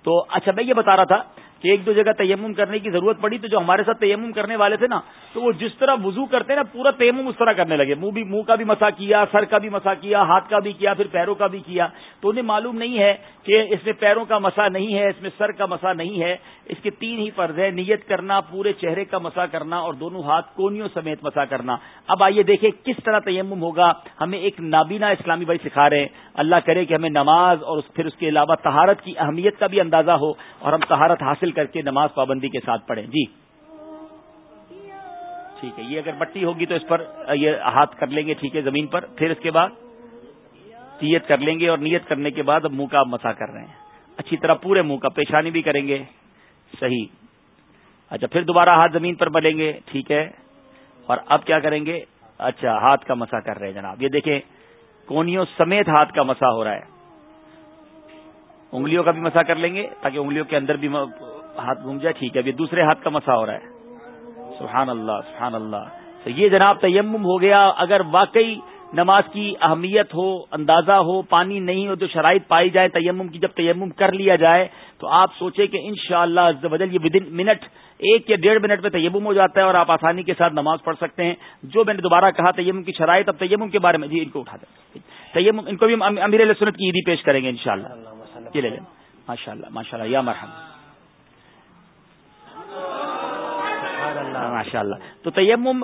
S2: تو اچھا میں یہ بتا رہا تھا کہ ایک دو جگہ تیمم کرنے کی ضرورت پڑی تو جو ہمارے ساتھ تیمم کرنے والے تھے نا، تو وہ جس طرح وضو کرتے نا، پورا تیمم اس طرح کرنے لگے۔ منہ بھی، منہ کا بھی مسا کیا، سر کا بھی مسا کیا، ہاتھ کا بھی کیا، پھر پیروں کا بھی کیا۔ تو انہیں معلوم نہیں ہے کہ اس میں پیروں کا مسا نہیں ہے، اس میں سر کا مسا نہیں ہے۔ اس کے تین ہی فرض ہے نیت کرنا، پورے چہرے کا مسا کرنا اور دونوں ہاتھ کونیوں سمیت مسا کرنا۔ اب آئیے دیکھیں کس طرح تیمم ہوگا۔ ہمیں ایک نابینا اسلامی بھائی سکھا رہے ہیں۔ اللہ کرے کہ ہمیں نماز اور پھر اس کے علاوہ تہارت کی اہمیت کا بھی اندازہ ہو اور ہم تہارت حاصل کر کے نماز پابندی کے ساتھ پڑھیں۔ جی۔ ٹھیک ہے، یہ اگر مٹی ہوگی تو اس پر یہ ہاتھ کر لیں گے، ٹھیک ہے، زمین پر۔ پھر اس کے بعد نیت کر لیں گے اور نیت کرنے کے بعد اب منہ کا مسا کر رہے ہیں۔ اچھی طرح پورے منہ کا، پیشانی بھی کریں گے۔ صحیح۔ اچھا پھر دوبارہ ہاتھ زمین پر ملیں گے، ٹھیک ہے۔ اور اب کیا کریں گے؟ اچھا ہاتھ کا مسا کر رہے ہیں جناب۔ یہ دیکھیں، کونیوں سمیت ہاتھ کا مسا ہو رہا ہے۔ انگلیوں کا بھی مسا کر لیں گے تاکہ انگلیوں کے اندر بھی ہاتھ گھوم جائے۔ ٹھیک ہے ابھی دوسرے ہاتھ کا مسا ہو رہا ہے۔ سبحان اللہ سبحان اللہ۔ تو یہ جناب تیمم ہو گیا۔ اگر واقعی نماز کی اہمیت ہو، اندازہ ہو، پانی نہیں ہو تو شرائط پائی جائے تیمم کی۔ جب تیمم کر لیا جائے تو آپ سوچیں کہ ان شاء اللہ یہ ودن منٹ ایک یا ڈیڑھ منٹ میں تیمم ہو جاتا ہے اور آپ آسانی کے ساتھ نماز پڑھ سکتے ہیں۔ جو میں نے دوبارہ کہا تیمم کی شرائط، اب تیمم کے بارے میں جی ان کو اٹھا دیں۔ تیمم، ان کو بھی امیر علیہ سنت کی عیدی پیش کریں گے ان شاء اللہ یہ لے لیں۔ ماشاء اللہ ماشاء اللہ یا مرحم۔ ماشاء اللہ تو تیمم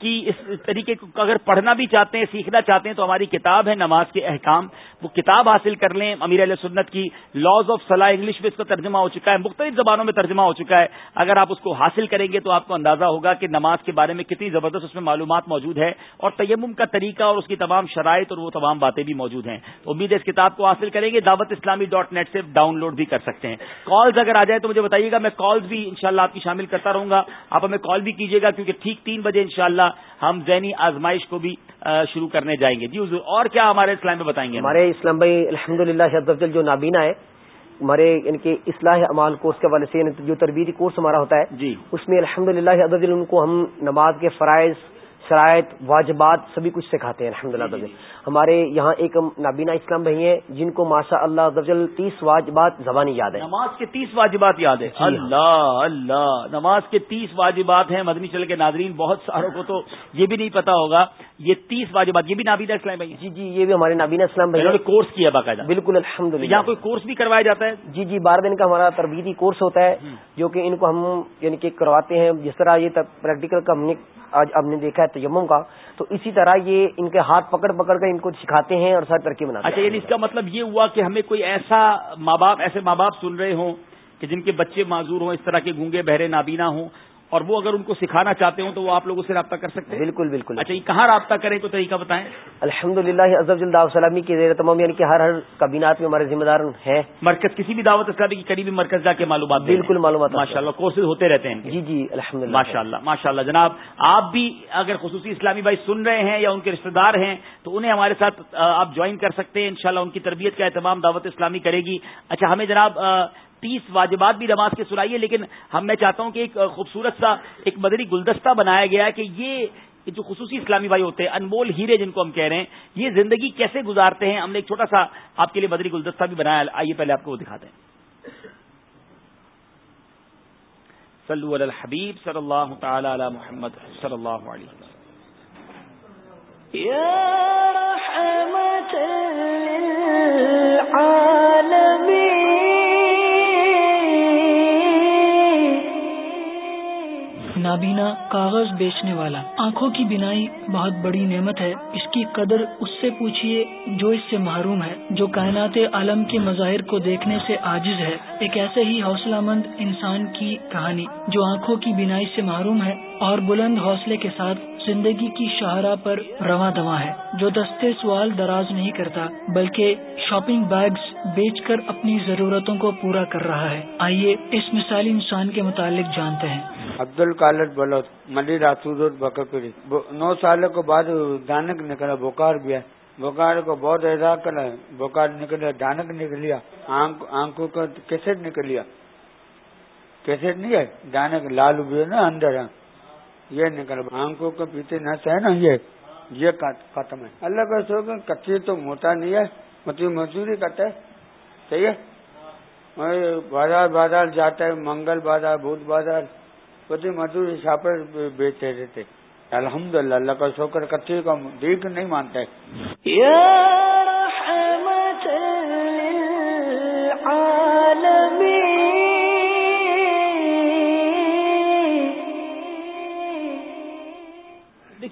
S2: کی اس طریقے کو اگر پڑھنا بھی چاہتے ہیں، سیکھنا چاہتے ہیں، تو ہماری کتاب ہے نماز کے احکام. وہ کتاب حاصل کر لیں امیر علیہ سنت کی. لاز آف صلاح انگلش میں اس کا ترجمہ ہو چکا ہے. مختلف زبانوں میں ترجمہ ہو چکا ہے. اگر آپ اس کو حاصل کریں گے تو آپ کو اندازہ ہوگا کہ نماز کے بارے میں کتنی زبردست اس میں معلومات موجود ہے اور تیمم کا طریقہ اور اس کی تمام شرائط اور وہ تمام باتیں بھی موجود ہیں. تو امید ہے اس کتاب کو حاصل کریں گے. دعوت اسلامی ڈاٹ نیٹ سے ڈاؤن لوڈ بھی کر سکتے ہیں. کالز اگر آ جائے تو مجھے بتائیے گا. میں کالز بھی انشاءاللہ آپ کی شامل کرتا رہوں گا. آپ ہمیں کال بھی کیجیے گا کیونکہ ٹھیک تین بجے انشاءاللہ ہم ذہنی آزمائش کو بھی شروع کرنے جائیں گے۔ جی حضور اور کیا ہمارے اسلام میں بتائیں گے؟
S3: ہمارے اسلام بھائی الحمد للہ جو نابینا ہے ہمارے یعنی کہ اصلاح امال کورس کے حوالے سے یعنی جو تربیتی کورس ہمارا ہوتا ہے
S2: جی۔
S3: اس میں الحمد للہ ان کو ہم نماز کے فرائض شرائط واجبات سبھی کچھ سکھاتے ہیں الحمد للہ جی، جی۔ ہمارے یہاں ایک نابینا اسلام بھائی ہیں جن کو ماشاء اللہ تیس واجبات زبانی یاد ہے
S2: نماز کے تیس واجبات یاد ہے جی ہاں۔ اللہ اللہ۔ نماز کے تیس واجبات ہیں مدنی چل کے ناظرین بہت ساروں کو تو یہ بھی نہیں پتا ہوگا۔ یہ تیس واجبات یہ بھی نابینا اسلام بھائی
S3: جی جی یہ بھی ہمارے نابینا اسلام بھائی
S2: کورس کیا باقاعدہ۔
S3: بالکل الحمد للہ
S2: یہاں کوئی کورس بھی کروایا جاتا ہے؟
S3: جی جی بارہ دن کا ہمارا تربیتی کورس ہوتا ہے جو کہ ان کو ہم یعنی کہ کرواتے ہیں۔ جس طرح یہ پریکٹیکل کا ہم نے آج اب نے دیکھا ہے تیمم کا تو اسی طرح یہ ان کے ہاتھ پکڑ پکڑ کر ان کو سکھاتے ہیں اور سر ترقی بناتے
S2: اچھا یعنی اس کا مطلب یہ ہوا کہ ہمیں کوئی ایسا ماں باپ ایسے ماں باپ سن رہے ہوں کہ جن کے بچے معذور ہوں اس طرح کے گونگے بہرے نابینا ہوں اور وہ اگر ان کو سکھانا چاہتے ہوں تو وہ آپ لوگوں سے رابطہ کر سکتے ہیں؟
S3: بالکل بالکل۔
S2: اچھا یہ کہاں رابطہ کریں؟ تو طریقہ بتائیں۔
S3: الحمد للہ ازب السلامی کی زیر تمام یعنی کہ ہر ہر کابینات میں ہمارے ذمہ دار ہیں۔
S2: مرکز کسی بھی دعوت اسلامی کی قریبی مرکز جا کے معلومات
S3: بالکل معلومات
S2: ماشاء اللہ کورسز ہوتے رہتے ہیں
S3: جی جی الحمد للہ
S2: ماشاء اللہ ماشاء اللہ جناب آپ بھی اگر خصوصی اسلامی بھائی سن رہے ہیں یا ان کے رشتے دار ہیں تو انہیں ہمارے ساتھ آپ جوائن کر سکتے ہیں انشاءاللہ ان کی تربیت کا اہتمام دعوت اسلامی کرے گی۔ اچھا ہمیں جناب تیس واجبات بھی نماز کے سنائیے، لیکن ہم میں چاہتا ہوں کہ ایک خوبصورت سا، ایک مدری گلدستہ بنایا گیا ہے کہ یہ جو خصوصی اسلامی بھائی ہوتے ہیں، انمول ہیرے جن کو ہم کہہ رہے ہیں، یہ زندگی کیسے گزارتے ہیں؟ ہم نے ایک چھوٹا سا آپ کے لیے بدری گلدستہ بھی بنایا، آئیے پہلے آپ کو وہ دکھاتے ہیں۔ صلو علی الحبیب صلی اللہ تعالی علی محمد صلی اللہ علیہ وسلم۔
S10: نابینا کاغذ بیچنے والا۔ آنکھوں کی بینائی بہت بڑی نعمت ہے۔ اس کی قدر اس سے پوچھیے جو اس سے محروم ہے، جو کائنات عالم کے مظاہر کو دیکھنے سے عاجز ہے۔ ایک ایسے ہی حوصلہ مند انسان کی کہانی جو آنکھوں کی بینائی سے محروم ہے اور بلند حوصلے کے ساتھ زندگی کی شاہراہ پر رواں دواں ہے، جو دستے سوال دراز نہیں کرتا، بلکہ شاپنگ بیگز بیچ کر اپنی ضرورتوں کو پورا کر رہا ہے۔ آئیے اس مثالی انسان کے متعلق جانتے ہیں۔
S11: عبد الکالت بلوت ملی راسود بکری نو سالوں کے بعد دانک نکلا، بخار بھی ہے۔ بخار کو بہت ادا کرا بخار نکلا، دانک نکلیا آنکھوں کا کیسٹ نکلیا۔ کیسٹ نہیں ہے، دانک لال بھی نا، اندر یہ نکل آنکھوں کے پیتے نہ ہے نا یہ یہ ختم ہے۔ اللہ کا شوق کچی تو موٹا نہیں ہے مطلب مزدوری کرتا ہے۔ صحیح ہے؟ بازار بازار جاتا ہے، منگل بازار، بدھ بازار مزدور مزدوری بیچتے رہتے۔ الحمد للہ اللہ کا شوکر کچے کا دیکھ نہیں مانتا ہے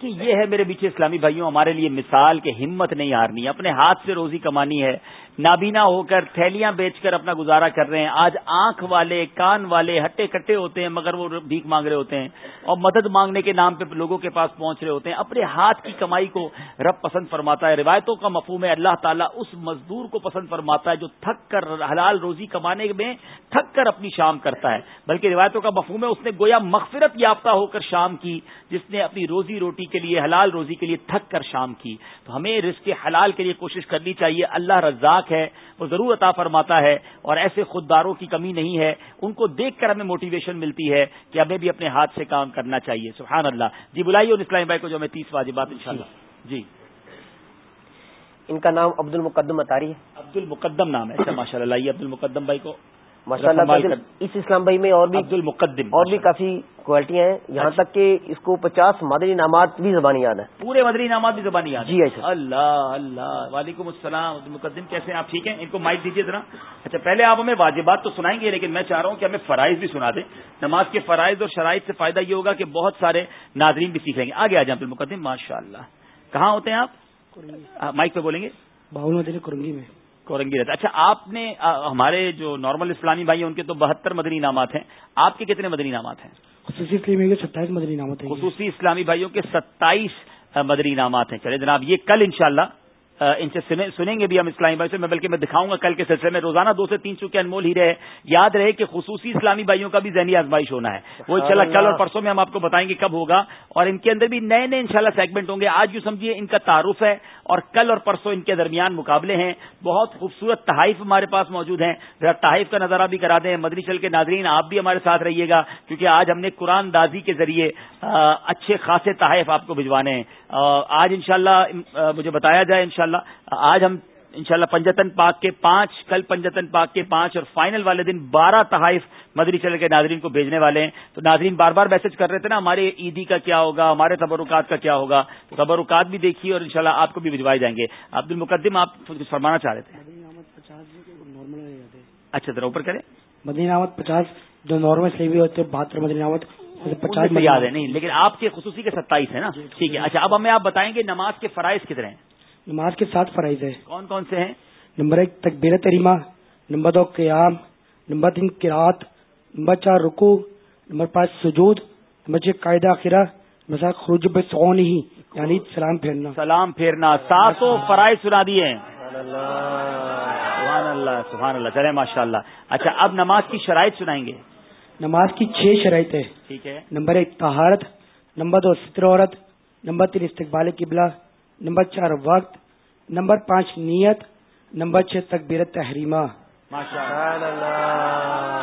S2: دیکھیے یہ ہے میرے پیچھے اسلامی بھائیوں، ہمارے لیے مثال کے ہمت نہیں ہارنی، اپنے ہاتھ سے روزی کمانی ہے۔ نابینا ہو کر تھیلیاں بیچ کر اپنا گزارا کر رہے ہیں۔ آج آنکھ والے، کان والے ہٹے کٹے ہوتے ہیں، مگر وہ بھیک مانگ رہے ہوتے ہیں۔ اور مدد مانگنے کے نام پہ لوگوں کے پاس پہنچ رہے ہوتے ہیں۔ اپنے ہاتھ کی کمائی کو رب پسند فرماتا ہے۔ روایتوں کا مفہوم ہے، اللہ تعالیٰ اس مزدور کو پسند فرماتا ہے جو تھک کر حلال روزی کمانے میں تھک کر اپنی شام کرتا ہے۔ بلکہ روایتوں کا مفہوم ہے، اس نے گویا مغفرت یافتہ ہو کر شام کی، جس نے اپنی روزی روٹی کے لیے، حلال روزی کے لیے تھک کر شام کی۔ تو ہمیں رزق حلال کے لیے کوشش کرنی چاہیے۔ اللہ رزاق ہے وہ ضرور عطا فرماتا ہے اور ایسے خودداروں کی کمی نہیں ہے۔ ان کو دیکھ کر ہمیں موٹیویشن ملتی ہے کہ ہمیں بھی اپنے ہاتھ سے کام کرنا چاہیے۔ سبحان اللہ۔ جی بلائیے اور اسلام بھائی کو جو ہمیں تیس واجبات ان جی۔
S3: ان کا نام عبد المقدم اتاری ہے۔
S2: عبد المقدم نام ہے۔ اچھا ماشاء اللہ عبد المقدم بھائی کو
S3: ماشاء اللہ اس اسلام بھائی میں اور بھی
S2: عبد المقدم
S3: اور بھی کافی کوالٹیاں ہیں۔ یہاں اچھا۔ تک کہ اس کو پچاس مدنی انعامات بھی زبانی یاد ہے
S2: پورے مدنی انعامات بھی زبانی یاد
S3: جی اچھا۔
S2: اللہ اللہ۔ وعلیکم السلام عبد المقدم کیسے ہیں؟ آپ ٹھیک ہیں؟ ان کو مائک دیجیے ذرا۔ اچھا پہلے آپ ہمیں واجبات تو سنائیں گے لیکن میں چاہ رہا ہوں کہ ہمیں فرائض بھی سنا دیں۔ نماز کے فرائض اور شرائط سے فائدہ یہ ہوگا کہ بہت سارے ناظرین بھی سیکھیں گے۔ آگے آ جائیں عبد المقدم ماشاء اللہ کہاں ہوتے ہیں آپ؟ مائک پہ بولیں گے؟
S7: مدنی کرنگی میں۔
S2: کورنگی رہتا اچھا آپ نے ہمارے جو نارمل اسلامی بھائی ہیں ان کے تو بہتر مدنی انعامات ہیں۔ آپ کے کتنے مدنی انعامات ہیں؟
S7: خصوصی اسلامی کے ستائیس مدنی انعامات ہیں۔
S2: خصوصی اسلامی بھائیوں کے ستائیس مدنی انعامات ہیں۔ چلے جناب یہ کل انشاءاللہ ان سے سنیں گے بھی ہم اسلامی بھائی سے میں بلکہ میں دکھاؤں گا کل کے سلسلے میں روزانہ دو سے تین چونکہ انمول ہی رہے یاد رہے کہ خصوصی اسلامی بھائیوں کا بھی ذہنی آزمائش ہونا ہے۔ وہ ان کل اور پرسوں میں ہم آپ کو بتائیں گے کب ہوگا اور ان کے اندر بھی نئے نئے انشاءاللہ سیگمنٹ ہوں گے۔ آج جو سمجھیے ان کا تعارف ہے اور کل اور پرسوں ان کے درمیان مقابلے ہیں۔ بہت خوبصورت تحائف ہمارے پاس موجود ہیں۔ ذرا تحائف کا نظارہ بھی کرا دیں مدری چل کے ناظرین آپ بھی ہمارے ساتھ رہیے گا کیونکہ آج ہم نے قرآن دازی کے ذریعے اچھے خاصے تحائف آپ کو بھجوانے ہیں۔ آج انشاءاللہ مجھے بتایا جائے انشاءاللہ آج ہم انشاءاللہ پنجتن پاک کے پانچ کل پنجتن پاک کے پانچ اور فائنل والے دن بارہ تحائف مدری چل کے ناظرین کو بھیجنے والے ہیں۔ تو ناظرین بار بار میسج کر رہے تھے نا ہمارے عیدی کا کیا ہوگا ہمارے تبرکات کا کیا ہوگا؟ تو تبرکات بھی دیکھیے اور انشاءاللہ شاء آپ کو بھی بھجوائے جائیں گے۔ عبد المقدم آپ کچھ فرمانا چاہ رہے تھے؟ اچھا ذرا اوپر کریں۔
S7: مدنی نامت پچاس جو نارمل سے بھی ہوتے بہتر مدنی نامت
S2: پچاس یاد ہے نہیں لیکن آپ کے خصوصی کے ستائیس ہے نا۔ جی، ٹھیک ہے اچھا اب ہمیں آپ بتائیں گے نماز کے فرائض کتنے ہیں؟
S7: نماز کے سات فرائض ہیں۔
S2: کون کون سے ہیں؟
S7: نمبر ایک تکبیر تریما نمبر دو قیام نمبر تین کراط نمبر چار رکو نمبر پانچ سجود نمبر چھ قاعدہ خرا نمبر خروج سون ہی یعنی سلام پھیرنا۔
S2: سلام پھیرنا ساتوں فرائض سنا دیے سبحان اللہ سبحان اللہ چلے ماشاء اللہ اچھا اب نماز کی شرائط سنائیں گے۔
S7: نماز کی چھ شرائط ہے
S2: ٹھیک ہے۔
S7: نمبر ایک تہارت نمبر دو ستر عورت نمبر تین استقبال قبلہ نمبر چار وقت نمبر پانچ نیت نمبر چھ تقبیر تحریمہ۔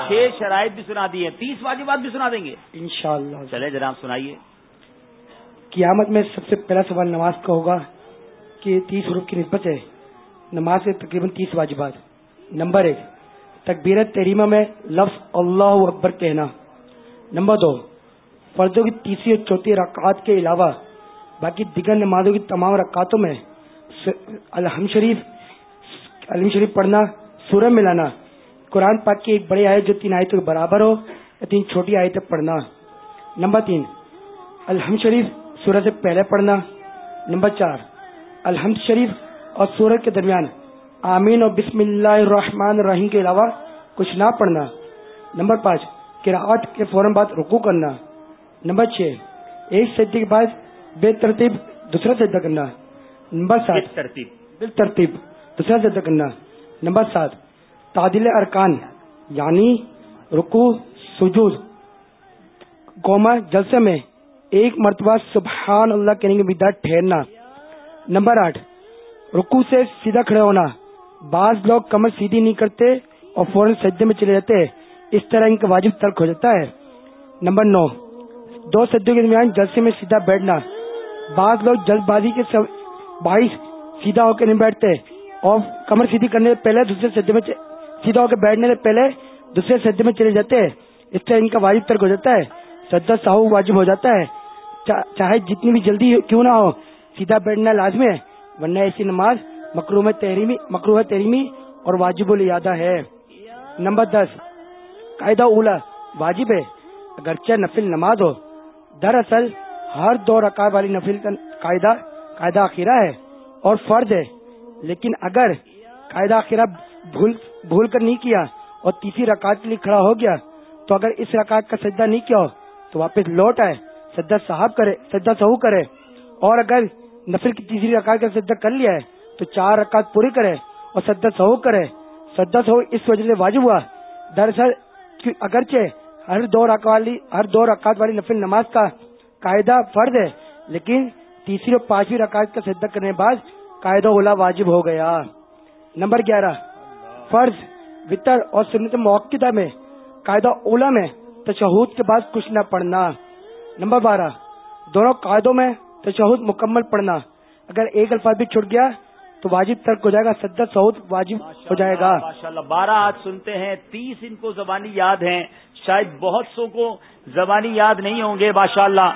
S2: چھ شرائط بھی سنا دی ہے تیس واجبات بھی سنا دیں گے۔
S7: انشاءاللہ۔
S2: چلے جناب سنائیے۔
S7: قیامت میں سب سے پہلا سوال نماز کا ہوگا کہ تیس حروف کی نسبت ہے۔ نماز کے تقریباً تیس واجبات۔ نمبر ایک تقبیر تحریمہ میں لفظ اللہ اکبر کہنا۔ نمبر دو فردوں کی تیسری اور چوتھی رکعات کے علاوہ باقی دیگر نمازوں کی تمام رکعتوں میں الحم شریف علم شریف پڑھنا، سورہ ملانا، قرآن پاک کی ایک بڑی آیت جو تین آیتوں کے برابر ہو، یا تین چھوٹی آیتیں پڑھنا۔ نمبر تین الحمد شریف سورہ سے پہلے پڑھنا۔ نمبر چار الحمد شریف اور سورج کے درمیان آمین اور بسم اللہ الرحمن الرحیم کے علاوہ کچھ نہ پڑھنا۔ نمبر پانچ کراعت کے فوراً بعد رکو کرنا۔ نمبر چھ، ایک سجدے کے بعد بے ترتیب دوسرا سجدہ کرنا نمبر سات۔
S2: ترتیب۔
S7: بال ترتیب۔ دوسرا سجدہ کرنا نمبر سات۔ تعدل ارکان یعنی رکو سجود۔ قوما جلسے میں ایک مرتبہ سبحان اللہ کہنے کے بعد ٹھہرنا۔ نمبر آٹھ۔ رکو سے سیدھا کھڑے ہونا۔ بعض لوگ کمر سیدھی نہیں کرتے اور فوراً سجدے میں چلے جاتے اس طرح ان کا واجب ترک ہو جاتا ہے۔ نمبر نو۔ دو سجدوں کے درمیان جلسے میں سیدھا بیٹھنا۔ بعض لوگ جلد بازی کے باعث سیدھا ہو کے نہیں بیٹھتے اور کمر سیدھی کرنے سے پہلے دوسرے سجدے میں سیدھا ہو کے بیٹھنے سے پہلے دوسرے سجدے میں چلے جاتے ہیں۔ اس سے ان کا واجب ترک ہو جاتا ہے۔ سجدہ ساہو واجب ہو جاتا ہے۔ چاہے جتنی بھی جلدی کیوں نہ ہو، سیدھا بیٹھنا لازمی ہے۔ ورنہ ایسی نماز مکروم تحریمی مکروح تحریمی اور واجب الیادہ ہے۔ نمبر دس، قاعدہ اولا واجب ہے۔ اگرچہ نفل نماز ہو، دراصل ہر دو رکعت والی نفل کا قاعدہ قاعدہ اخیرہ ہے اور فرد ہے۔ لیکن اگر قاعدہ آخرہ بھول بھول کر نہیں کیا اور تیسری رکعت کے لیے کھڑا ہو گیا، تو اگر اس رکعت کا سجدہ نہیں کیا ہو، تو واپس لوٹ آئے، سجدہ صاحب کرے، سجدہ سہو کرے۔ اور اگر نفل کی تیسری رکعت کا سجدہ کر لیا ہے، تو چار رکعت پوری کرے اور سجدہ سہو کرے۔ سجدہ سہو اس وجہ سے واجب ہوا۔ دراصل اگرچہ ہر دو والی ہر دو رکعت والی نفل نماز کا قاعدہ فرض ہے، لیکن تیسری اور پانچویں رکعت کا سجدہ کرنے بعد قاعدہ اولا واجب ہو گیا۔ نمبر گیارہ، فرض، وطر اور سنت موقع میں، قاعدہ اولا میں تشہود کے بعد کچھ نہ پڑھنا۔ نمبر بارہ، دونوں قاعدوں میں تشہود مکمل پڑھنا۔ اگر ایک الفاظ بھی چھٹ گیا تو واجب ترک ہو جائے گا سجدہ سعود واجب ہو جائے گا۔
S2: بارہ آج سنتے ہیں، تیس ان کو زبانی یاد ہیں۔ شاید بہت سو کو زبانی یاد نہیں ہوں گے ماشاء اللہ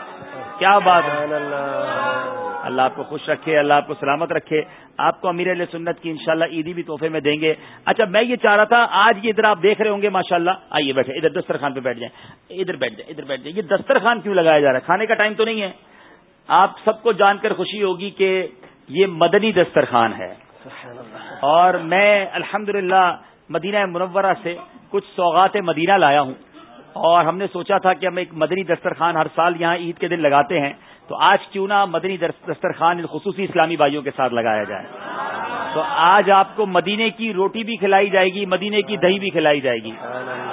S2: کیا بات ہے۔ اللہ۔ آپ کو خوش رکھے اللہ آپ کو سلامت رکھے۔ آپ کو امیر علیہ سنت کی انشاءاللہ عیدی بھی تحفے میں دیں گے۔ اچھا میں یہ چاہ رہا تھا آج یہ ادھر آپ دیکھ رہے ہوں گے ماشاء اللہ آئیے بیٹھے ادھر دسترخوان پہ بیٹھ جائیں۔ ادھر بیٹھ جائیں ادھر بیٹھ جائیں۔ یہ دسترخوان کیوں لگایا جا رہا ہے؟ کھانے کا ٹائم تو نہیں ہے۔ آپ سب کو جان کر خوشی ہوگی کہ یہ مدنی دسترخوان ہے۔ اور میں الحمد مدینہ منورہ سے کچھ سوغات مدینہ لایا ہوں۔ اور ہم نے سوچا تھا کہ ہم ایک مدنی دسترخوان ہر سال یہاں عید کے دن لگاتے ہیں، تو آج کیوں نہ مدنی دسترخوان خصوصی اسلامی بھائیوں کے ساتھ لگایا جائے۔ تو آج آپ کو مدینے کی روٹی بھی کھلائی جائے گی، مدینے کی دہی بھی کھلائی جائے گی۔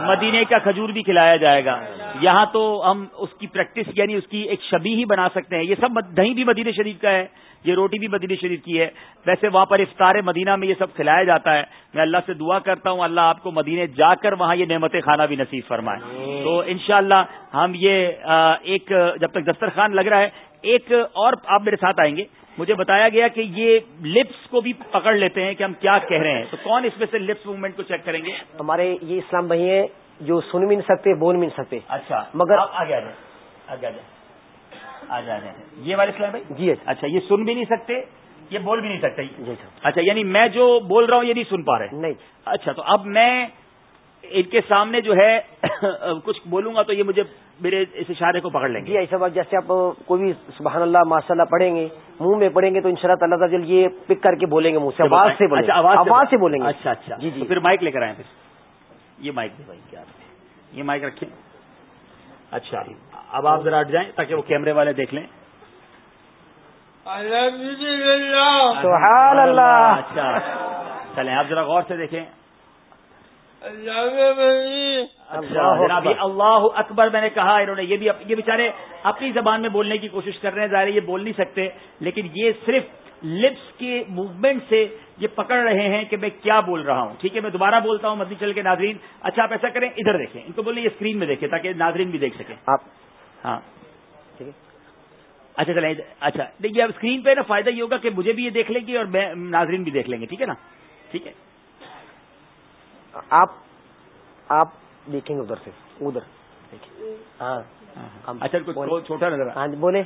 S2: مدینے کا کھجور بھی کھلایا جائے گا۔ یہاں تو ہم اس کی پریکٹس یعنی اس کی ایک شبی ہی بنا سکتے ہیں۔ یہ سب دہی بھی مدینہ شریف کا ہے۔ یہ روٹی بھی مدینہ شریف کی ہے۔ ویسے وہاں پر افطار مدینہ میں یہ سب کھلایا جاتا ہے۔ میں اللہ سے دعا کرتا ہوں اللہ آپ کو مدینے جا کر وہاں یہ نعمت خانہ بھی نصیب فرمائے۔ تو انشاءاللہ ہم یہ ایک جب تک دسترخوان لگ رہا ہے ایک اور آپ میرے ساتھ آئیں گے۔ مجھے بتایا گیا کہ یہ لپس کو بھی پکڑ لیتے ہیں کہ ہم کیا کہہ رہے ہیں۔ تو کون اس میں سے لپس موومنٹ کو چیک کریں گے؟
S3: ہمارے یہ اسلام بھائی ہیں جو سن بھی نہیں سکتے بول بھی نہیں سکتے۔
S2: اچھا۔
S3: مگر
S2: آگے آ جائیں۔ آگے آ جائیں۔ آ جائیں یہ والے اسلام بھائی؟
S3: جی
S2: اچھا یہ سن بھی نہیں سکتے یہ بول بھی نہیں سکتے۔
S3: جی
S2: اچھا یعنی میں جو بول رہا ہوں یہ نہیں سن پا رہے۔
S3: نہیں۔
S2: اچھا تو اب میں ان کے سامنے جو ہے کچھ بولوں گا تو یہ مجھے میرے اس اشارے کو پکڑ لیں گے۔
S3: جی ایسا بات جیسے آپ کوئی بھی سبحان اللہ ماشاء اللہ پڑھیں گے منہ میں پڑھیں گے تو ان شاء اللہ تعالیٰ جل یہ پک کر کے بولیں گے منہ سے آواز سے بولیں
S2: اچھا آواز
S3: سے بولیں گے۔
S2: اچھا اچھا۔
S3: جی جی۔
S2: پھر مائک لے کر آئے پھر۔ یہ مائک دے بھائی کیا یہ مائک رکھیں۔ اچھا اب آپ ذرا ہٹ جائیں تاکہ وہ کیمرے والے دیکھ لیں۔
S3: سبحان اللہ۔
S2: اچھا۔ چلیں آپ ذرا غور سے دیکھیں۔ اچھا جناب اللہ اکبر میں نے کہا انہوں نے یہ بھی یہ بیچارے اپنی زبان میں بولنے کی کوشش کر رہے ہیں ظاہر یہ بول نہیں سکتے لیکن یہ صرف لپس کے موومنٹ سے یہ پکڑ رہے ہیں کہ میں کیا بول رہا ہوں۔ ٹھیک ہے میں دوبارہ بولتا ہوں مدنی چل کے ناظرین۔ اچھا آپ ایسا کریں ادھر دیکھیں۔ ان کو بولیں یہ اسکرین میں دیکھیں تاکہ ناظرین بھی دیکھ سکیں۔
S3: آپ
S2: ہاں۔ ٹھیک ہے اچھا چلیں۔ اچھا دیکھیے اب اسکرین پہ نا فائدہ یہ ہوگا کہ مجھے بھی یہ دیکھ لیں گے اور ناظرین بھی دیکھ لیں گے۔ ٹھیک ہے نا؟ ٹھیک ہے۔
S3: آپ آپ دیکھیں گے ادھر سے ادھر۔ ہاں۔
S2: اچھا کچھ چھوٹا نظر۔
S3: ہاں بولے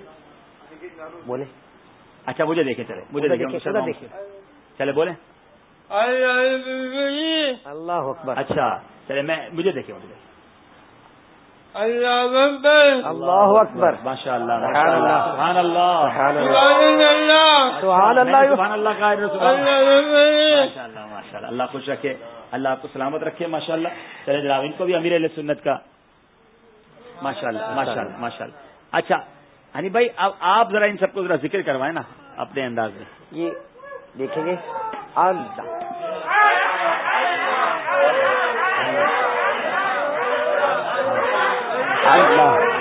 S3: بولے
S2: اچھا مجھے دیکھیں چلے مجھے
S3: دیکھیں
S2: چلے بولے
S3: اللہ اکبر۔
S2: اچھا چلے میں مجھے دیکھیں مجھے
S3: اللہ اکبر۔
S2: ماشاء اللہ۔ سبحان اللہ۔
S3: سبحان اللہ
S2: سبحان اللہ۔ کا ماشاء اللہ۔ ماشاء اللہ اللہ خوش رکھے اللہ آپ کو سلامت رکھے ماشاء اللہ چلے جناب ان کو بھی امیر علیہ سنت کا۔ ماشاء اللہ ماشاء اللہ ماشاء اللہ اچھا ہنی بھائی، اب آپ ذرا ان سب کو ذرا ذکر کروائیں نا اپنے انداز میں۔
S3: یہ دیکھیں گے۔ اللہ۔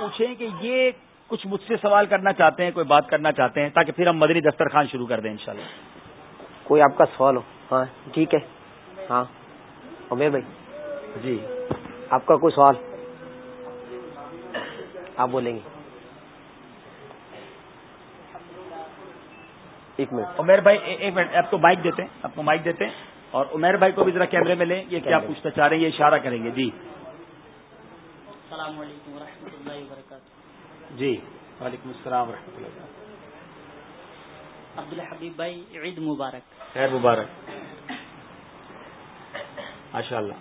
S2: پوچھیں کہ یہ کچھ مجھ سے سوال کرنا چاہتے ہیں کوئی بات کرنا چاہتے ہیں تاکہ پھر ہم مدنی دسترخوان شروع کر دیں انشاءاللہ۔
S3: کوئی آپ کا سوال ہو؟ ہاں ٹھیک ہے۔ ہاں۔ عمیر بھائی۔ جی۔ آپ کا کوئی سوال؟ آپ بولیں گے۔ ایک منٹ۔
S2: عمیر بھائی ایک منٹ آپ کو مائک دیتے ہیں آپ کو مائک دیتے ہیں۔ اور عمیر بھائی کو بھی ذرا کیمرے میں لیں یہ کیا پوچھنا چاہ رہے ہیں یہ اشارہ کریں گے۔ جی۔
S12: السلام علیکم ورحمۃ اللہ وبرکاتہ۔
S2: جی وعلیکم السلام و رحمۃ اللہ
S12: عبد الحبیب بھائی عید مبارک۔
S2: خیر مبارک۔ ماشاء اللہ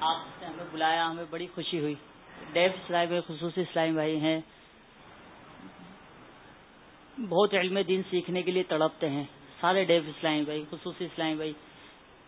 S12: آپ سے ہمیں بلایا ہمیں بڑی خوشی ہوئی۔ ڈیو اسلامی خصوصی اسلامی بھائی ہیں۔ بہت علم دین سیکھنے کے لیے تڑپتے ہیں۔ سارے ڈیو اسلامی بھائی خصوصی اسلامی بھائی۔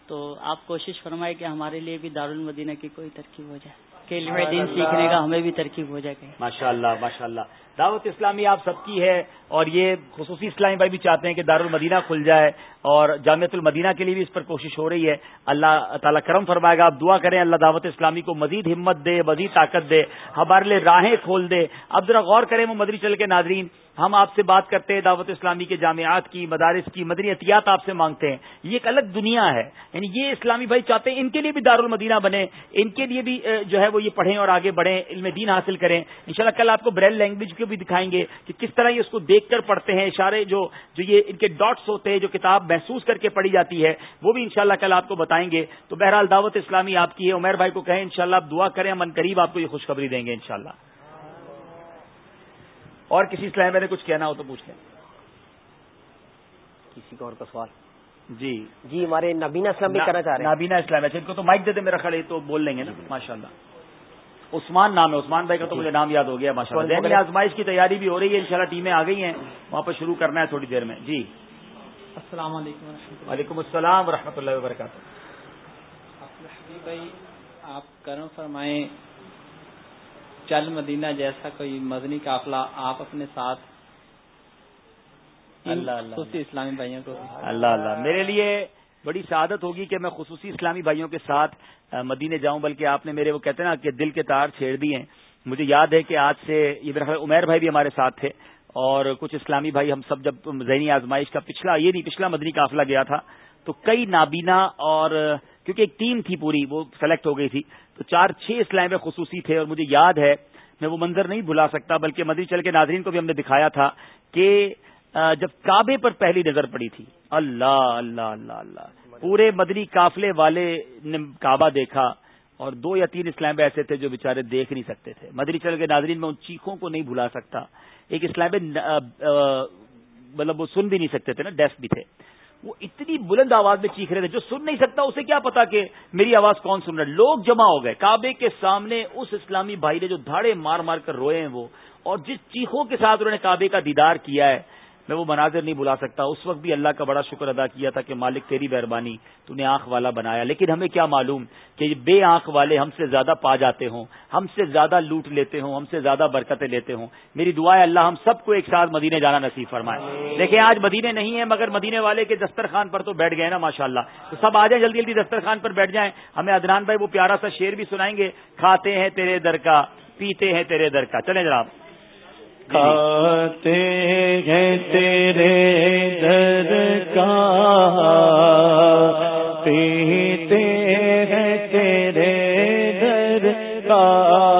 S12: تو آپ کوشش فرمائے کہ ہمارے لیے بھی دارالمدینہ کی کوئی ترکیب ہو جائے۔ کہ علم دین سیکھنے کا ہمیں بھی ترکیب ہو جائے
S2: ماشاء اللہ ماشاء اللہ دعوت اسلامی آپ سب کی ہے اور یہ خصوصی اسلامی بھائی بھی چاہتے ہیں کہ دارالمدینہ کھل جائے اور جامعۃ المدینہ کے لیے بھی اس پر کوشش ہو رہی ہے۔ اللہ تعالیٰ کرم فرمائے گا، آپ دعا کریں اللہ دعوت اسلامی کو مزید ہمت دے، مزید طاقت دے، ہمارے لیے راہیں کھول دے۔ اب ذرا غور کریں وہ مدری چل کے ناظرین ہم آپ سے بات کرتے ہیں، دعوت اسلامی کے جامعات کی، مدارس کی، مدنی احتیاط آپ سے مانگتے ہیں۔ یہ ایک الگ دنیا ہے۔ یعنی یہ اسلامی بھائی چاہتے ہیں ان کے لیے بھی دارالمدینہ بنے ان کے لیے بھی جو ہے وہ یہ پڑھیں اور آگے بڑھیں، علم دین حاصل کریں۔ انشاءاللہ کل آپ کو بریل لینگویج کو بھی دکھائیں گے کہ کس طرح یہ اس کو دیکھ کر پڑھتے ہیں۔ اشارے جو جو یہ ان کے ڈاٹس ہوتے ہیں، جو کتاب محسوس کر کے پڑھی جاتی ہے، وہ بھی انشاءاللہ کل آپ کو بتائیں گے۔ تو بہرحال دعوت اسلامی آپ کی ہے۔ عمیر بھائی کو کہیں انشاءاللہ آپ دعا کریں من قریب آپ کو یہ خوشخبری دیں گے انشاءاللہ۔ اور کسی اسلام میں نے کچھ کہنا ہو تو پوچھ لیں۔
S3: کسی کا اور کا سوال؟
S2: جی۔
S3: جی ہمارے نابینا اسلام بھی کرنا چاہ رہے ہیں۔
S2: نابینا اسلام ہے ان کو تو مائک دے دے میرا خیال تو بول لیں گے نا ماشاء اللہ۔ عثمان نام ہے عثمان بھائی کا تو جی۔ مجھے نام یاد ہو گیا ماشاء اللہ۔ آزمائش کی تیاری بھی ہو رہی ہے انشاءاللہ ٹیمیں آ گئی ہیں وہاں پہ شروع کرنا ہے تھوڑی دیر میں۔ جی۔
S13: السلام علیکم
S2: وعلیکم السلام ورحمۃ اللہ وبرکاتہ۔
S13: بھائی آپ کرم فرمائیں چل مدینہ جیسا کوئی مدنی قافلہ آپ اپنے ساتھ؟
S2: اللہ اللہ
S13: اسلامی بھائیوں کو
S2: اللہ اللہ۔ میرے لیے بڑی سعادت ہوگی کہ میں خصوصی اسلامی بھائیوں کے ساتھ مدینے جاؤں بلکہ آپ نے میرے وہ کہتے ہیں نا کہ دل کے تار چھیڑ دیے مجھے یاد ہے کہ آج سے یہ عمیر بھائی بھی ہمارے ساتھ تھے اور کچھ اسلامی بھائی ہم سب جب ذہنی آزمائش کا پچھلا یہ نہیں پچھلا مدنی قافلہ گیا تھا تو کئی نابینا اور کیونکہ ایک ٹیم تھی پوری وہ سلیکٹ ہو گئی تھی۔ تو چار چھ اسلام خصوصی تھے اور مجھے یاد ہے، میں وہ منظر نہیں بھلا سکتا، بلکہ مدنی چل کے ناظرین کو بھی ہم نے دکھایا تھا کہ جب کعبے پر پہلی نظر پڑی تھی، اللہ اللہ اللہ اللہ، پورے مدنی قافلے والے نے کعبہ دیکھا اور دو یا تین اسلام ایسے تھے جو بےچارے دیکھ نہیں سکتے تھے۔ مدنی چل کے ناظرین، میں ان چیخوں کو نہیں بھلا سکتا۔ ایک اسلام مطلب وہ سن بھی نہیں سکتے تھے نا، ڈیف بھی تھے۔ وہ اتنی بلند آواز میں چیخ رہے تھے جو سن نہیں سکتا، اسے کیا پتا کہ میری آواز کون سن رہا ہے؟ لوگ جمع ہو گئے۔ کعبے کے سامنے اس اسلامی بھائی نے جو دھاڑے مار مار کر روئے ہیں وہ، اور جس چیخوں کے ساتھ انہوں نے کعبے کا دیدار کیا ہے میں وہ مناظر نہیں بلا سکتا۔ اس وقت بھی اللہ کا بڑا شکر ادا کیا تھا کہ مالک تیری مہربانی، تو نے آنکھ والا بنایا۔ لیکن ہمیں کیا معلوم کہ بے آنکھ والے ہم سے زیادہ پا جاتے ہوں، ہم سے زیادہ لوٹ لیتے ہوں، ہم سے زیادہ برکتیں لیتے ہوں۔ میری دعا ہے اللہ ہم سب کو ایک ساتھ مدینے جانا نصیب فرمائے۔ دیکھیں، آج مدینے نہیں ہیں مگر مدینے والے کے دسترخوان پر تو بیٹھ گئے نا ماشاء اللہ تو سب آ جائیں، جلدی جلدی دسترخوان پر بیٹھ جائیں۔ ہمیں ادنان بھائی وہ پیارا سا شیر بھی سنائیں گے، کھاتے ہیں تیرے در کا، پیتے ہیں تیرے در کا۔ چلیں جناب۔
S1: کھاتے ہیں تیرے در کا پیتے ہیں تیرے در کا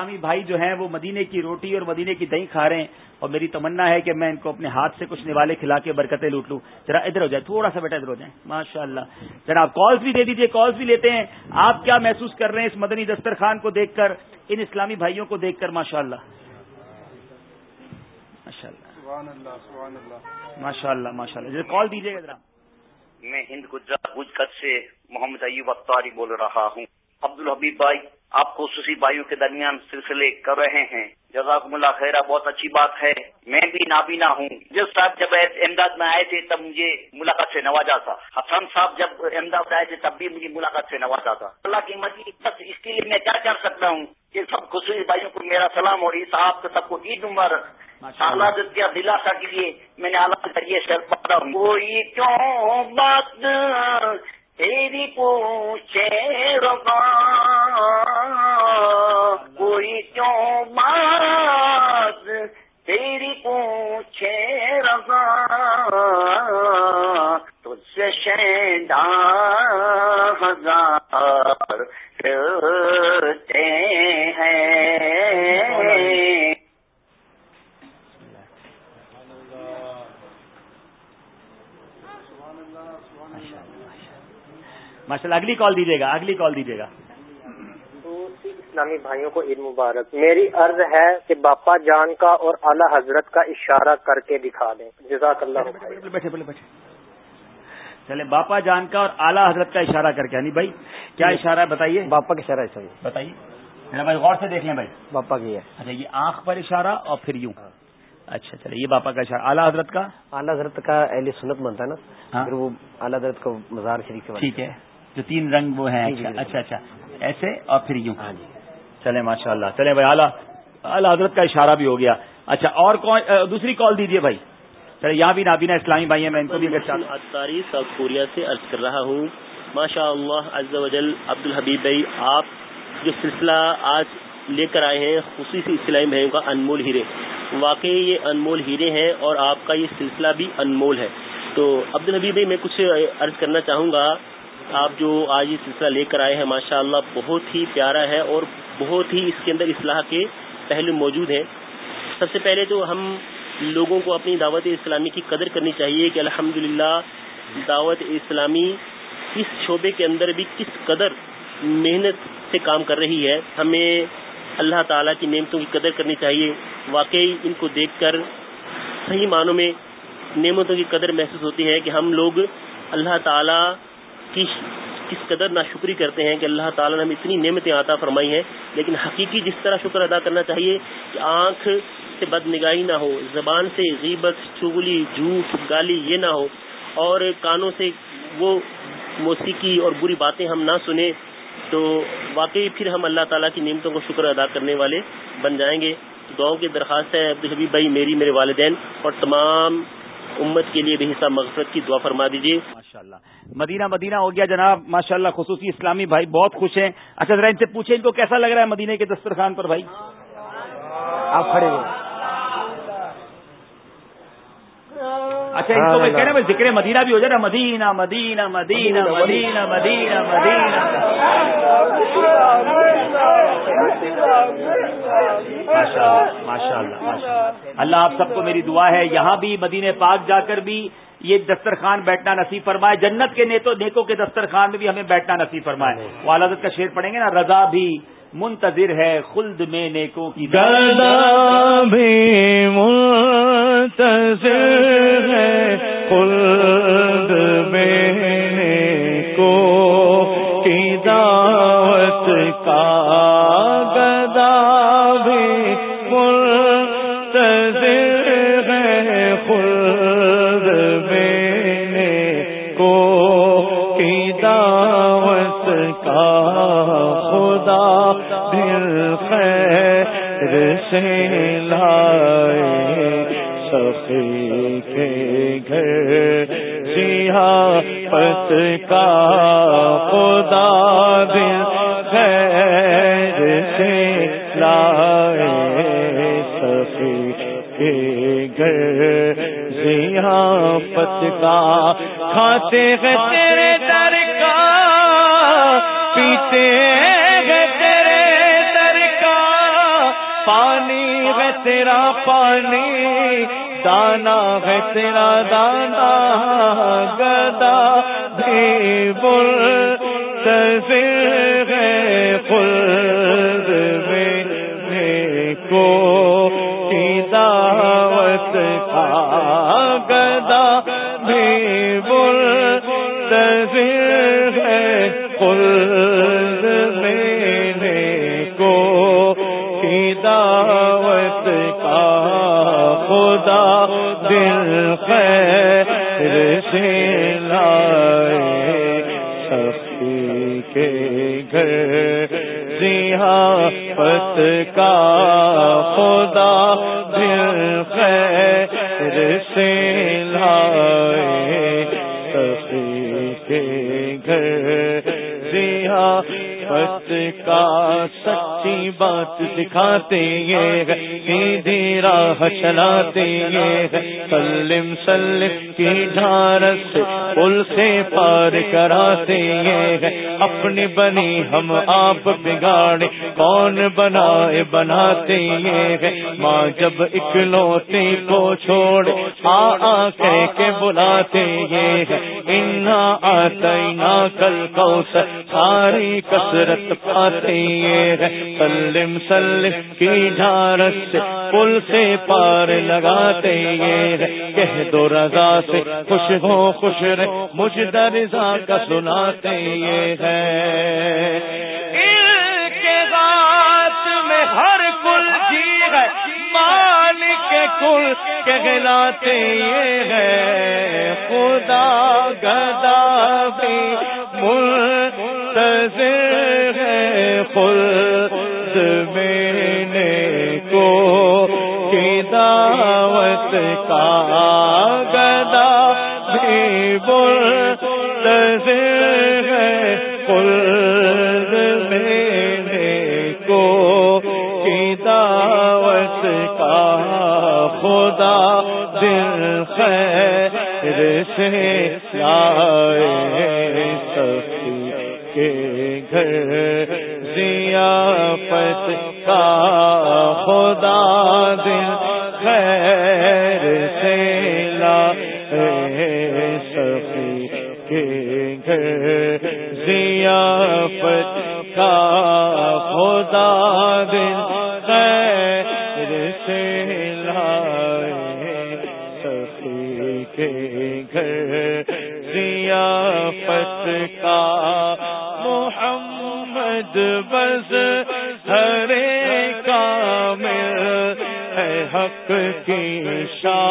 S2: اسلامی بھائی جو ہیں وہ مدینے کی روٹی اور مدینے کی دہی کھا رہے ہیں اور میری تمنا ہے کہ میں ان کو اپنے ہاتھ سے کچھ نوالے کھلا کے برکتیں لوٹ لوں۔ ذرا ادھر ہو جائے تھوڑا سا بیٹا ادھر ہو جائیں ماشاء اللہ ذرا آپ کالس بھی دے دیجیے کالس بھی لیتے ہیں۔ آپ کیا محسوس کر رہے ہیں اس مدنی دسترخوان کو دیکھ کر؟ ان اسلامی بھائیوں کو دیکھ کر ماشاء اللہ ماشاء اللہ ماشاء اللہ ماشاء اللہ کال دیجیے گا ذرا۔
S14: میں ہند گجرات گجکت سے محمد ایوب اختاری بول رہا ہوں۔ عبد الحبیب بھائی آپ خصوصی بھائیوں کے درمیان سلسلے کر رہے ہیں۔ جزاکم اللہ خیرہ بہت اچھی بات ہے۔ میں بھی نابینا ہوں۔ جس صاحب جب احمداد میں آئے تھے تب مجھے ملاقات سے نوازا تھا۔ حسن صاحب جب احمداد آئے تھے تب بھی مجھے ملاقات سے نوازا تھا۔ اللہ کی مرضی بس اس کے لیے میں کیا کر سکتا ہوں کہ سب خصوصی بھائیوں کو میرا سلام اور اس آپ سب کو عید عمر سالات کیا دلاسا کے لیے میں نے اعلیٰ ذریعے سے ہوں۔ کوئی کیوں بات تیری پوچھے ربا کوئی کیوں بات تیری پوچھے رضا تجھ سے شیدا ہزار ہیں۔
S2: ماشاء اللہ اگلی کال دیجیے گا اگلی کال دیجیے گا۔
S15: اسلامی بھائیوں کو عید مبارک۔ میری عرض ہے کہ باپا جان کا اور اعلیٰ حضرت کا اشارہ کر کے دکھا دیں۔ جزاک اللہ
S2: بیٹھے بولے بیٹھے چلے باپا جان کا اور اعلیٰ حضرت کا اشارہ کر کے یعنی بھائی کیا اشارہ ہے؟ بتائیے۔
S3: باپا کا اشارہ ہے
S2: بتائیے۔ میرا بھائی غور سے دیکھ لیں بھائی۔
S3: باپا کی ہے۔
S2: اچھا یہ آنکھ پر اشارہ اور پھر یوں۔ اچھا چلے یہ باپا کا اشارہ۔ اعلیٰ حضرت کا؟
S3: اعلیٰ حضرت کا اہل سنت بنتا ہے نا۔
S2: ہاں۔
S3: پھر وہ اعلیٰ حضرت کا مزار شریف
S2: ٹھیک ہے۔ جو تین رنگ وہ ہیں
S3: جی، جی،
S2: اچھا اچھا۔ ایسے اور پھر یوں۔ چلے ماشاء اللہ چلے بھائی اعلیٰ اعلیٰ حضرت کا اشارہ بھی ہو گیا۔ اچھا اور کون دوسری کال دیجیے بھائی۔ چلے یہاں بھی نابینا اسلامی بھائی ہیں میں ان کو بھی
S16: ساؤتھ کوریا سے عرض کر رہا ہوں۔ ماشاء اللہ عز و جل عبد الحبیب بھائی آپ جو سلسلہ آج لے کر آئے ہیں خصوصی اسلامی بھائیوں کا انمول ہیرے۔ واقعی یہ انمول ہیرے ہیں اور آپ کا یہ سلسلہ بھی انمول ہے۔ تو عبد الحبیب بھائی میں کچھ عرض کرنا چاہوں گا۔ آپ جو آج یہ سلسلہ لے کر آئے ہیں ماشاء اللہ بہت ہی پیارا ہے اور بہت ہی اس کے اندر اصلاح کے پہلو موجود ہیں۔ سب سے پہلے تو ہم لوگوں کو اپنی دعوت اسلامی کی قدر کرنی چاہیے کہ الحمد دعوت اسلامی اس شعبے کے اندر بھی کس قدر محنت سے کام کر رہی ہے۔ ہمیں اللہ تعالیٰ کی نعمتوں کی قدر کرنی چاہیے۔ واقعی ان کو دیکھ کر صحیح معنوں میں نعمتوں کی قدر محسوس ہوتی ہے کہ ہم لوگ اللہ تعالیٰ کی کس قدر ناشکری کرتے ہیں کہ اللہ تعالیٰ نے ہمیں اتنی نعمتیں عطا فرمائی ہیں، لیکن حقیقی جس طرح شکر ادا کرنا چاہیے کہ آنکھ سے بد نگاہی نہ ہو، زبان سے غیبت، چگلی، جھوٹ، گالی یہ نہ ہو، اور کانوں سے وہ موسیقی اور بری باتیں ہم نہ سنیں، تو واقعی پھر ہم اللہ تعالیٰ کی نعمتوں کو شکر ادا کرنے والے بن جائیں گے۔ دعاؤں کی درخواست ہے عبدالحبیب بھائی، میری، میرے والدین، اور تمام امت کے لیے بھی حصہ مغفرت کی دعا فرما دیجیے
S2: ماشاء اللہ مدینہ مدینہ ہو گیا جناب ماشاء اللہ خصوصی اسلامی بھائی بہت خوش ہیں۔ اچھا ذرا ان سے پوچھیں، ان کو کیسا لگ رہا ہے مدینہ کے دسترخوان پر بھائی؟
S3: آپ کھڑے ہوئے۔
S2: اچھا ان کو میں کہہ رہے ذکر مدینہ بھی ہو جائے نا۔ مدینہ مدینہ مدینہ مدینہ مدینہ مدینہ۔ ماشاء اللہ اللہ آپ سب کو میری دعا ہے، یہاں بھی مدینہ پاک جا کر بھی یہ دسترخوان بیٹھنا نصیب فرمائے جنت کے نیتوں نیکوں کے دسترخوان میں بھی ہمیں بیٹھنا نصیب فرمائے۔ والدت کا شعر پڑھیں گے نا رضا بھی منتظر ہے خلد میں نیکوں کی
S1: بھی منتظر ہے خلد سے لائے سخی کے گھر۔ سیاحت کا خدا دل خیر سے لائے سخی کے گھر۔ ضیافت کا کھاتے ہیں تیرے در کا، پیتے تیرا پانی دانا ہے تیرا دانا گدا دکھاتے یہ سیدھی راہ چلاتے یہ سلم سلم کی ڈھارس پل سے پار کراتے اپنی بنی ہم آپ بگاڑے، کون بنائے بناتے یہ ماں جب اکلوتے کو چھوڑ آ آ کہہ کے بلاتے یہ انا آتا کل کو ساری کسرت پاتے یہ سلم سلم کی ڈھارس پل سے پار لگاتے یہ کہہ دو رضا سے خوش ہو، خوش رہ، مجھ درزا کا سناتے یہ ہے ہر مالک کل کہلاتے یہ ہے، خدا گدا بھی منتظر ہے۔ خود میں کو کی دعوت کا گدا خدا دل خیر سے لائے سخی کے گھر ضیافت کا کی